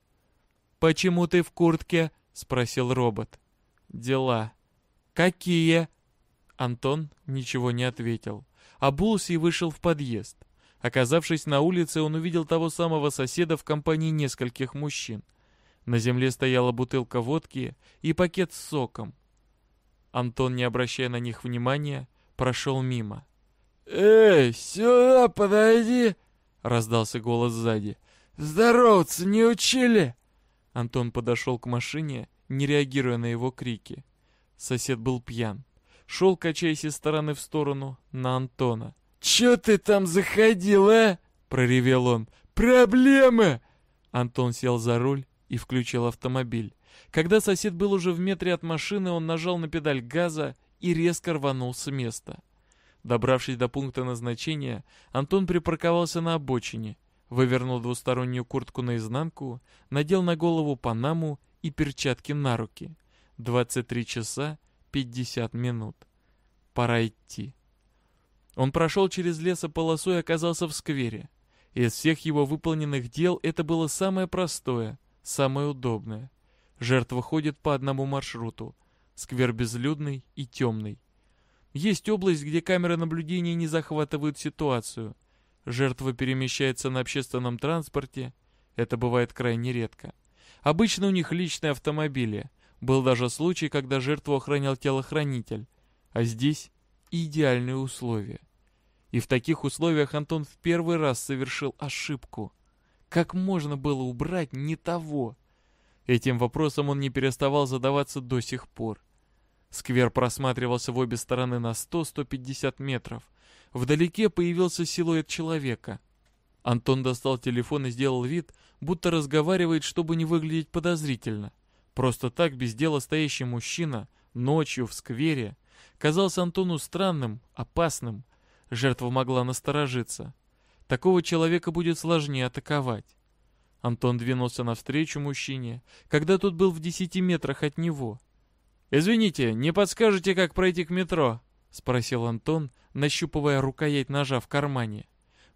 Speaker 1: «Почему ты в куртке?» — спросил робот. «Дела». «Какие?» Антон ничего не ответил. Обулся и вышел в подъезд. Оказавшись на улице, он увидел того самого соседа в компании нескольких мужчин. На земле стояла бутылка водки и пакет с соком. Антон, не обращая на них внимания, прошел мимо.
Speaker 2: «Эй, сюда подойди!» — раздался голос сзади. «Здороваться не учили!»
Speaker 1: Антон подошел к машине не реагируя на его крики. Сосед был пьян. Шел, качаясь из стороны в сторону, на Антона.
Speaker 2: «Чё ты там заходил, а?» — проревел он. «Проблемы!»
Speaker 1: Антон сел за руль и включил автомобиль. Когда сосед был уже в метре от машины, он нажал на педаль газа и резко рванул с места. Добравшись до пункта назначения, Антон припарковался на обочине, вывернул двустороннюю куртку наизнанку, надел на голову панаму и перчатки на руки. 23 часа 50 минут. Пора идти. Он прошел через лесополосу и оказался в сквере. Из всех его выполненных дел это было самое простое, самое удобное. Жертва ходит по одному маршруту. Сквер безлюдный и темный. Есть область, где камеры наблюдения не захватывают ситуацию. Жертва перемещается на общественном транспорте. Это бывает крайне редко. Обычно у них личные автомобили. Был даже случай, когда жертву охранял телохранитель. А здесь идеальные условия. И в таких условиях Антон в первый раз совершил ошибку. Как можно было убрать не того? Этим вопросом он не переставал задаваться до сих пор. Сквер просматривался в обе стороны на 100-150 метров. Вдалеке появился силуэт человека. Антон достал телефон и сделал вид, будто разговаривает, чтобы не выглядеть подозрительно. Просто так без дела стоящий мужчина, ночью в сквере, казался Антону странным, опасным. Жертва могла насторожиться. Такого человека будет сложнее атаковать. Антон двинулся навстречу мужчине, когда тот был в десяти метрах от него. «Извините, не подскажете, как пройти к метро?» — спросил Антон, нащупывая рукоять ножа в кармане.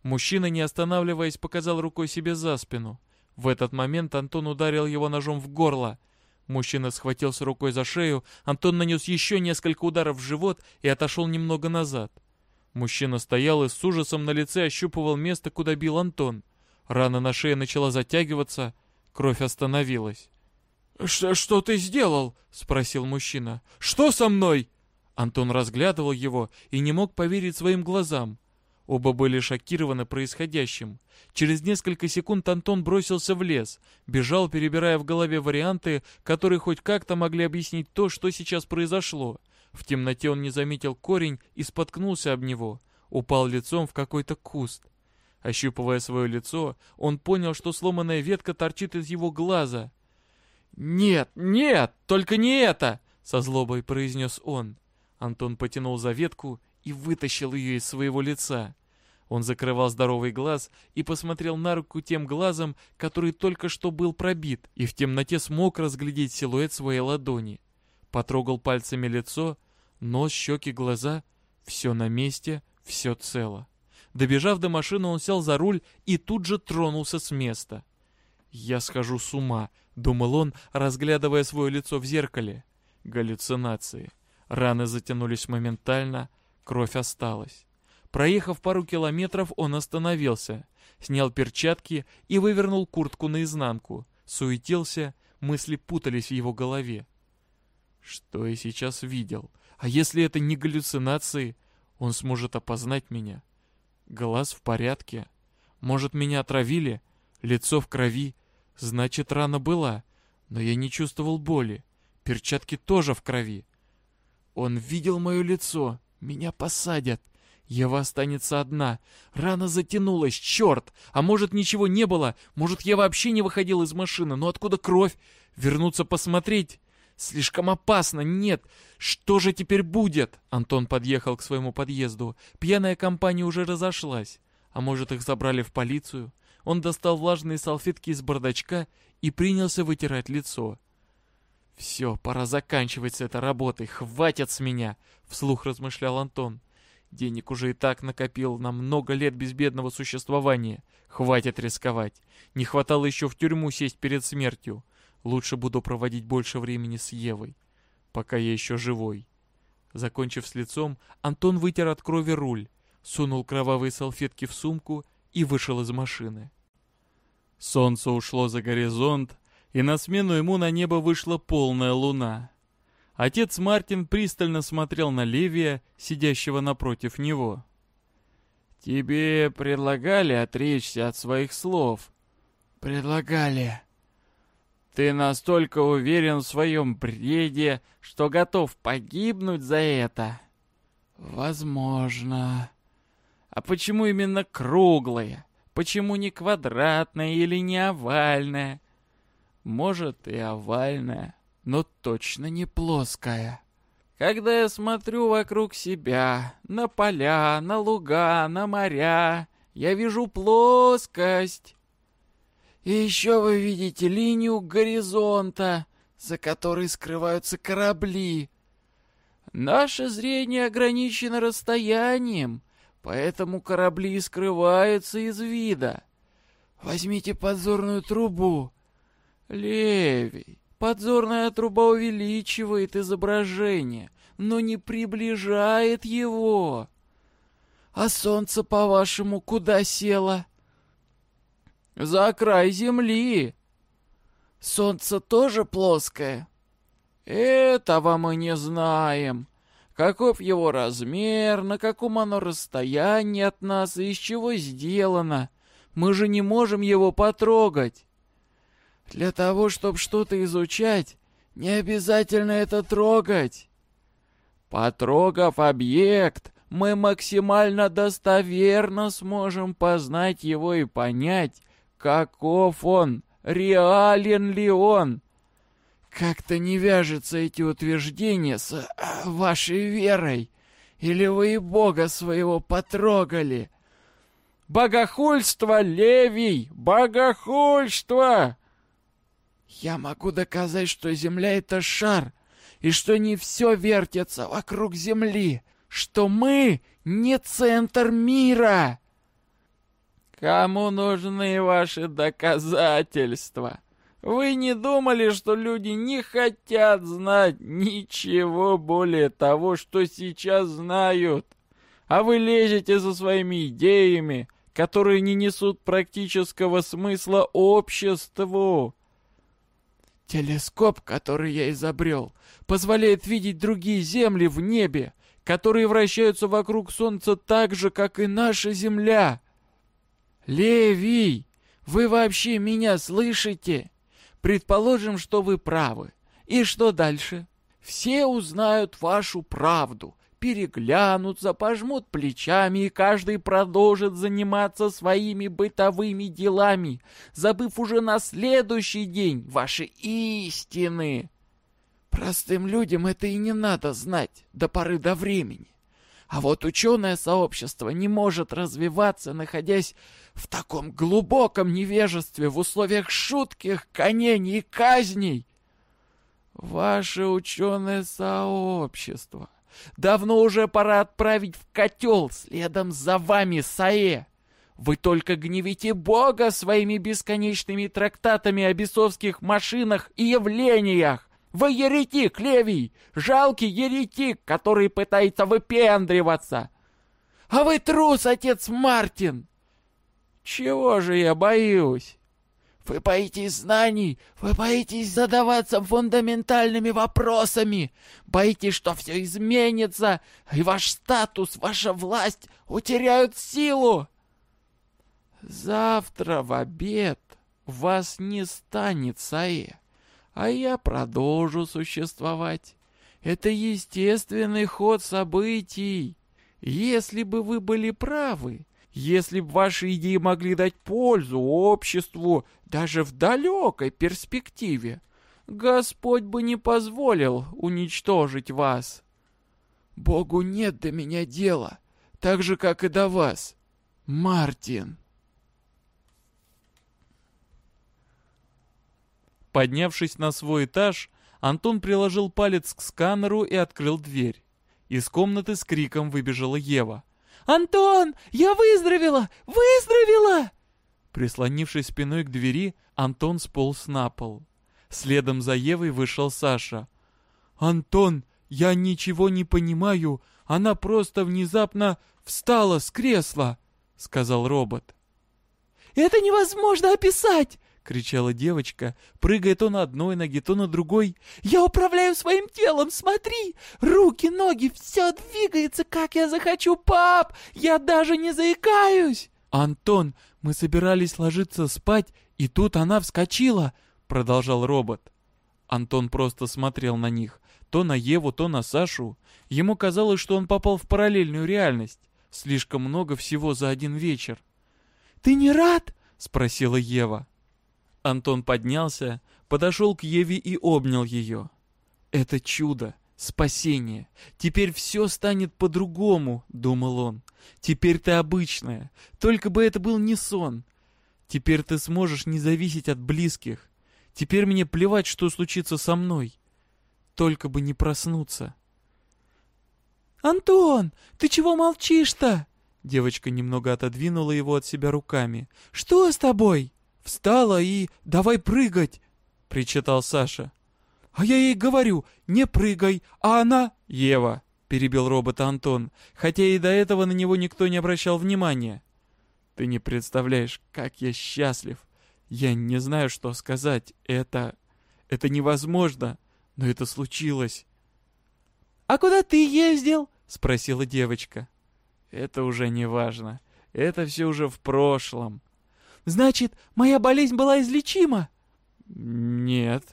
Speaker 1: Мужчина, не останавливаясь, показал рукой себе за спину. В этот момент Антон ударил его ножом в горло. Мужчина схватился рукой за шею, Антон нанес еще несколько ударов в живот и отошел немного назад. Мужчина стоял и с ужасом на лице ощупывал место, куда бил Антон. Рана на шее начала затягиваться, кровь остановилась.
Speaker 2: «Что, что ты сделал?» — спросил мужчина. «Что со мной?»
Speaker 1: Антон разглядывал его и не мог поверить своим глазам. Оба были шокированы происходящим. Через несколько секунд Антон бросился в лес, бежал, перебирая в голове варианты, которые хоть как-то могли объяснить то, что сейчас произошло. В темноте он не заметил корень и споткнулся об него. Упал лицом в какой-то куст. Ощупывая свое лицо, он понял, что сломанная ветка торчит из его глаза. «Нет, нет, только не это!» — со злобой произнес он. Антон потянул за ветку и вытащил ее из своего лица. Он закрывал здоровый глаз и посмотрел на руку тем глазом, который только что был пробит, и в темноте смог разглядеть силуэт своей ладони. Потрогал пальцами лицо, нос, щеки, глаза. Все на месте, все цело. Добежав до машины, он сел за руль и тут же тронулся с места. «Я схожу с ума», — думал он, разглядывая свое лицо в зеркале. Галлюцинации. Раны затянулись моментально, кровь осталась. Проехав пару километров, он остановился, снял перчатки и вывернул куртку наизнанку. Суетился, мысли путались в его голове. Что я сейчас видел? А если это не галлюцинации, он сможет опознать меня. Глаз в порядке. Может, меня отравили? Лицо в крови. Значит, рана была. Но я не чувствовал боли. Перчатки тоже в крови. Он видел мое лицо. Меня посадят. Ева останется одна. Рана затянулась, черт! А может, ничего не было? Может, я вообще не выходил из машины? Но откуда кровь? Вернуться посмотреть? Слишком опасно, нет. Что же теперь будет? Антон подъехал к своему подъезду. Пьяная компания уже разошлась. А может, их забрали в полицию? Он достал влажные салфетки из бардачка и принялся вытирать лицо. «Все, пора заканчивать с этой работой, хватит с меня!» — вслух размышлял Антон. «Денег уже и так накопил на много лет безбедного существования. Хватит рисковать. Не хватало еще в тюрьму сесть перед смертью. Лучше буду проводить больше времени с Евой, пока я еще живой. Закончив с лицом, Антон вытер от крови руль, сунул кровавые салфетки в сумку и вышел из машины. Солнце ушло за горизонт, и на смену ему на небо вышла полная луна. Отец Мартин пристально смотрел на Левия, сидящего напротив него. «Тебе предлагали отречься от своих слов?»
Speaker 2: «Предлагали»,
Speaker 1: ты настолько уверен в своем бреде, что готов погибнуть за это?
Speaker 2: Возможно.
Speaker 1: А почему именно круглое? Почему не квадратное или не овальное? Может и овальное, но точно не плоское. Когда я смотрю вокруг себя, на поля, на луга, на моря, я вижу плоскость.
Speaker 2: И еще вы видите линию горизонта, за которой скрываются корабли. Наше зрение ограничено расстоянием, поэтому корабли скрываются из вида. Возьмите подзорную трубу. Левий, подзорная труба увеличивает изображение, но не приближает его. А солнце, по-вашему, куда село? За край земли. Солнце тоже плоское? Этого мы не знаем. Каков его размер, на каком оно расстоянии от нас и из чего сделано. Мы же не можем его потрогать. Для того, чтобы что-то изучать, не обязательно это трогать. Потрогав объект, мы максимально достоверно сможем познать его и понять, Каков он? Реален ли он? Как-то не вяжутся эти утверждения с а, вашей верой. Или вы и Бога своего потрогали? Богохульство, Левий! Богохульство! Я могу доказать, что Земля — это шар, и что не все вертится вокруг Земли, что мы не центр мира. Кому нужны ваши доказательства? Вы не думали, что люди не хотят знать ничего более того, что сейчас знают? А вы лезете за своими идеями, которые не несут практического смысла обществу. Телескоп, который я изобрел, позволяет видеть другие земли в небе, которые вращаются вокруг Солнца так же, как и наша Земля. Левий, вы вообще меня слышите? Предположим, что вы правы. И что дальше? Все узнают вашу правду, переглянутся, пожмут плечами, и каждый продолжит заниматься своими бытовыми делами, забыв уже на следующий день ваши истины. Простым людям это и не надо знать до поры до времени. А вот ученое сообщество не может развиваться, находясь в таком глубоком невежестве в условиях шутких гонений и казней. Ваше ученое сообщество давно уже пора отправить в котел следом за вами, Саэ. Вы только гневите Бога своими бесконечными трактатами о бесовских машинах и явлениях. Вы еретик, Левий! Жалкий еретик, который пытается выпендриваться! А вы трус, отец Мартин! Чего же я боюсь? Вы боитесь знаний, вы боитесь задаваться фундаментальными вопросами, боитесь, что все изменится, и ваш статус, ваша власть утеряют силу. Завтра в обед вас не станет, Саэ а я продолжу существовать. Это естественный ход событий. Если бы вы были правы, если бы ваши идеи могли дать пользу обществу даже в далекой перспективе, Господь бы не позволил уничтожить вас. Богу нет до меня дела, так же, как и до вас, Мартин.
Speaker 1: Поднявшись на свой этаж, Антон приложил палец к сканеру и открыл дверь. Из комнаты с криком выбежала Ева.
Speaker 2: «Антон, я выздоровела! Выздоровела!»
Speaker 1: Прислонившись спиной к двери, Антон сполз на пол. Следом за Евой вышел Саша. «Антон, я ничего не понимаю, она просто внезапно встала с кресла», — сказал робот.
Speaker 2: «Это невозможно описать!»
Speaker 1: — кричала девочка, прыгая то на одной ноге, то на другой.
Speaker 2: «Я управляю своим телом, смотри! Руки, ноги, все двигается, как я захочу, пап! Я даже не заикаюсь!»
Speaker 1: «Антон, мы собирались ложиться спать, и тут она вскочила!» — продолжал робот. Антон просто смотрел на них, то на Еву, то на Сашу. Ему казалось, что он попал в параллельную реальность. Слишком много всего за один вечер.
Speaker 2: «Ты не рад?»
Speaker 1: — спросила Ева. Антон поднялся, подошел к Еве и обнял ее. «Это чудо, спасение. Теперь все станет по-другому», — думал он. «Теперь ты обычная, только бы это был не сон. Теперь ты сможешь не зависеть от близких. Теперь мне плевать, что случится со мной. Только бы не проснуться».
Speaker 2: «Антон, ты чего молчишь-то?»
Speaker 1: Девочка немного отодвинула его от себя руками.
Speaker 2: «Что с тобой?»
Speaker 1: Встала и давай прыгать!» — причитал Саша. «А я ей говорю, не прыгай, а она...» «Ева!» — перебил робота Антон, хотя и до этого на него никто не обращал внимания. «Ты не представляешь, как я счастлив! Я не знаю, что сказать. Это... это невозможно, но это случилось!»
Speaker 2: «А куда ты ездил?»
Speaker 1: — спросила девочка. «Это уже не важно. Это все уже в прошлом»,
Speaker 2: Значит, моя болезнь была излечима?
Speaker 1: Нет.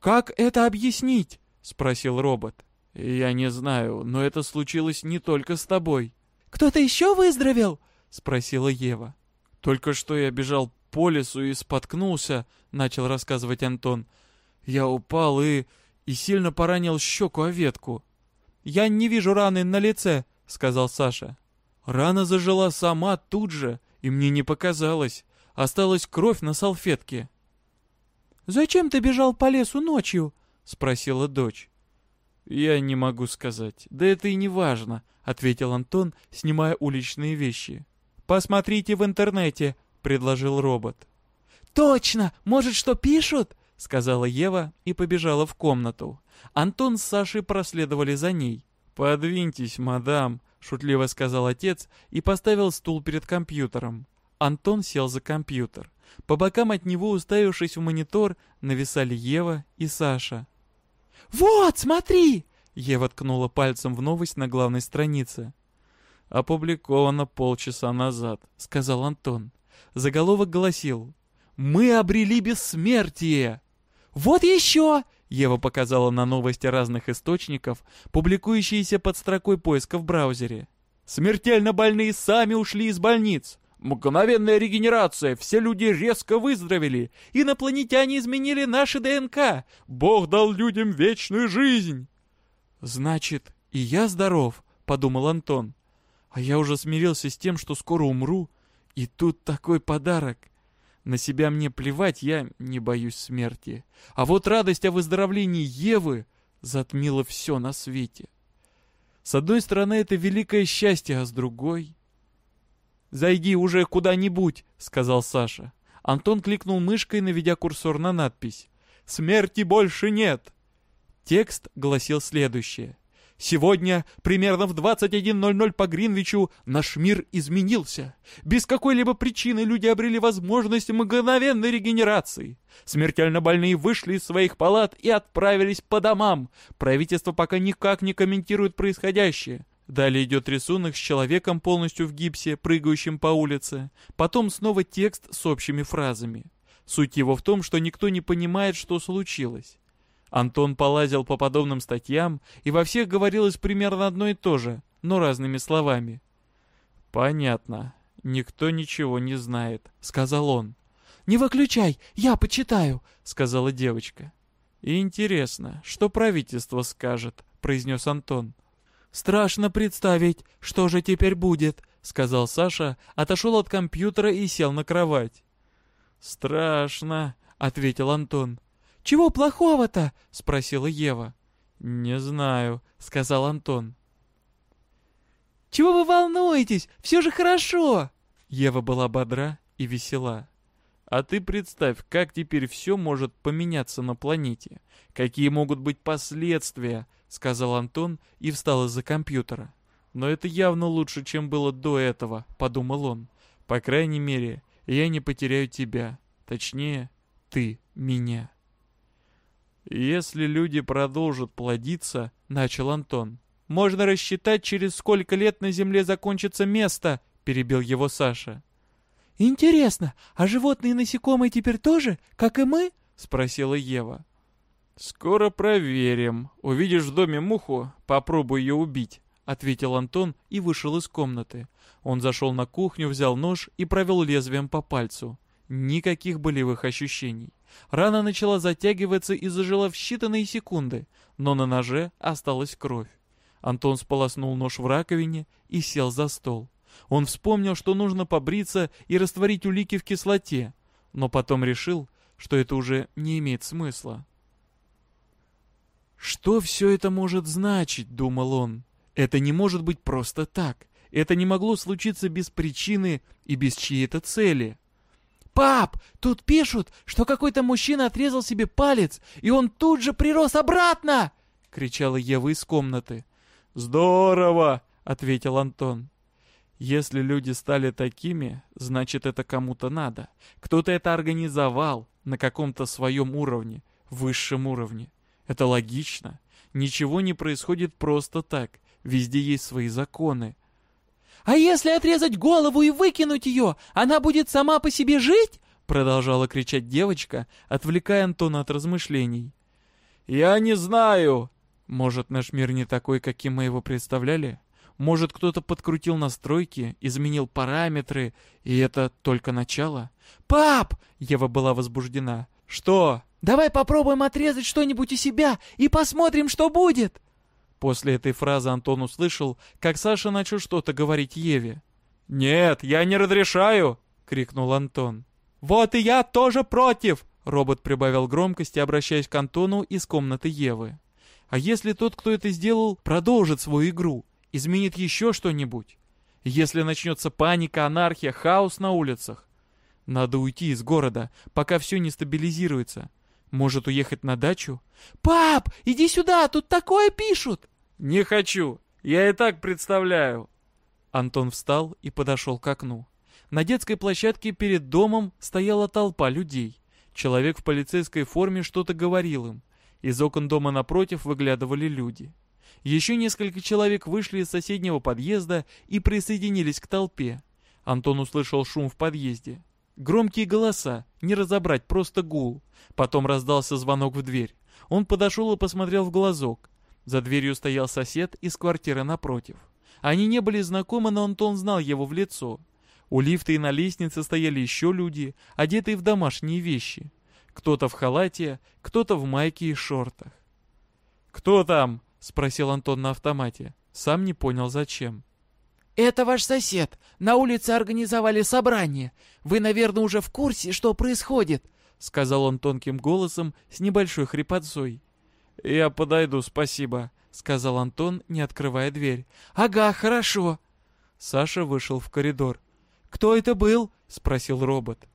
Speaker 2: Как это объяснить?
Speaker 1: Спросил робот. Я не знаю, но это случилось не только с тобой.
Speaker 2: Кто-то еще выздоровел?
Speaker 1: Спросила Ева. Только что я бежал по лесу и споткнулся, начал рассказывать Антон. Я упал и... и сильно поранил щеку о ветку. «Я не вижу раны на лице», — сказал Саша. Рана зажила сама тут же, и мне не показалось. Осталась кровь на салфетке.
Speaker 2: «Зачем ты бежал по лесу ночью?»
Speaker 1: — спросила дочь. «Я не могу сказать. Да это и не важно», — ответил Антон, снимая уличные вещи. «Посмотрите в интернете», — предложил робот.
Speaker 2: «Точно! Может, что пишут?»
Speaker 1: — сказала Ева и побежала в комнату. Антон с Сашей проследовали за ней. «Подвиньтесь, мадам», — шутливо сказал отец и поставил стул перед компьютером. Антон сел за компьютер. По бокам от него, уставившись в монитор, нависали Ева и Саша.
Speaker 2: «Вот, смотри!»
Speaker 1: Ева ткнула пальцем в новость на главной странице. «Опубликовано полчаса назад», — сказал Антон. Заголовок гласил «Мы обрели бессмертие!» «Вот еще!» — Ева показала на новости разных источников, публикующиеся под строкой поиска в браузере. «Смертельно больные сами ушли из больниц!» Мгновенная регенерация, все люди резко выздоровели, инопланетяне изменили наши ДНК, Бог дал людям вечную жизнь. Значит, и я здоров, подумал Антон. А я уже смирился с тем, что скоро умру, и тут такой подарок. На себя мне плевать, я не боюсь смерти. А вот радость о выздоровлении Евы затмила все на свете. С одной стороны, это великое счастье, а с другой... «Зайди уже куда-нибудь», — сказал Саша. Антон кликнул мышкой, наведя курсор на надпись. «Смерти больше нет!» Текст гласил следующее. Сегодня, примерно в 21.00 по Гринвичу, наш мир изменился. Без какой-либо причины люди обрели возможность мгновенной регенерации. Смертельно больные вышли из своих палат и отправились по домам. Правительство пока никак не комментирует происходящее. Далее идет рисунок с человеком полностью в гипсе, прыгающим по улице. Потом снова текст с общими фразами. Суть его в том, что никто не понимает, что случилось. Антон полазил по подобным статьям, и во всех говорилось примерно одно и то же, но разными словами. «Понятно. Никто ничего не знает», — сказал он.
Speaker 2: «Не выключай, я почитаю», — сказала девочка.
Speaker 1: «Интересно, что правительство скажет», — произнес Антон.
Speaker 2: «Страшно представить, что же теперь будет», — сказал Саша, отошел от компьютера и сел на кровать.
Speaker 1: «Страшно», — ответил Антон.
Speaker 2: «Чего плохого-то?» — спросила Ева.
Speaker 1: «Не знаю», — сказал Антон.
Speaker 2: «Чего вы волнуетесь? Все же хорошо!»
Speaker 1: Ева была бодра и весела. А ты представь, как теперь все может поменяться на планете. Какие могут быть последствия, сказал Антон и встал из-за компьютера. Но это явно лучше, чем было до этого, подумал он. По крайней мере, я не потеряю тебя. Точнее, ты меня. Если люди продолжат плодиться, начал Антон. Можно рассчитать, через сколько лет на Земле закончится место, перебил его Саша.
Speaker 2: «Интересно, а животные и насекомые теперь тоже, как и мы?» — спросила Ева.
Speaker 1: «Скоро проверим. Увидишь в доме муху, попробуй ее убить», — ответил Антон и вышел из комнаты. Он зашел на кухню, взял нож и провел лезвием по пальцу. Никаких болевых ощущений. Рана начала затягиваться и зажила в считанные секунды, но на ноже осталась кровь. Антон сполоснул нож в раковине и сел за стол. Он вспомнил, что нужно побриться и растворить улики в кислоте, но потом решил, что это уже не имеет смысла. «Что все это может значить?» — думал он. «Это не может быть просто так. Это не могло случиться без причины и без чьей-то цели».
Speaker 2: «Пап, тут пишут, что какой-то мужчина отрезал себе палец, и он тут же прирос обратно!» — кричала Ева из комнаты.
Speaker 1: «Здорово!» — ответил Антон. Если люди стали такими, значит это кому-то надо. Кто-то это организовал на каком-то своем уровне, высшем уровне. Это логично. Ничего не происходит просто так. Везде есть свои законы.
Speaker 2: «А если отрезать голову и выкинуть ее, она будет сама по себе жить?»
Speaker 1: Продолжала кричать девочка, отвлекая Антона от размышлений. «Я не знаю!» Может, наш мир не такой, каким мы его представляли? Может, кто-то подкрутил настройки, изменил параметры, и это только начало?
Speaker 2: «Пап!»
Speaker 1: — Ева была возбуждена. «Что?»
Speaker 2: «Давай попробуем отрезать что-нибудь у себя и посмотрим, что будет!»
Speaker 1: После этой фразы Антон услышал, как Саша начал что-то говорить Еве. «Нет, я не разрешаю!» — крикнул Антон. «Вот и я тоже против!» Робот прибавил громкости, обращаясь к Антону из комнаты Евы. «А если тот, кто это сделал, продолжит свою игру? изменит еще что-нибудь. Если начнется паника, анархия, хаос на улицах. Надо уйти из города, пока все не стабилизируется. Может уехать на дачу?
Speaker 2: «Пап, иди сюда, тут такое пишут!»
Speaker 1: «Не хочу, я и так представляю!» Антон встал и подошел к окну. На детской площадке перед домом стояла толпа людей. Человек в полицейской форме что-то говорил им. Из окон дома напротив выглядывали люди. Еще несколько человек вышли из соседнего подъезда и присоединились к толпе. Антон услышал шум в подъезде. Громкие голоса, не разобрать, просто гул. Потом раздался звонок в дверь. Он подошел и посмотрел в глазок. За дверью стоял сосед из квартиры напротив. Они не были знакомы, но Антон знал его в лицо. У лифта и на лестнице стояли еще люди, одетые в домашние вещи. Кто-то в халате, кто-то в майке и шортах. «Кто там?» — спросил Антон на автомате. Сам не понял, зачем.
Speaker 2: «Это ваш сосед. На улице организовали собрание. Вы, наверное, уже в курсе, что происходит», — сказал он тонким голосом с небольшой хрипотцой.
Speaker 1: «Я подойду, спасибо», — сказал Антон, не открывая дверь.
Speaker 2: «Ага, хорошо».
Speaker 1: Саша вышел в коридор.
Speaker 2: «Кто это был?»
Speaker 1: — спросил робот.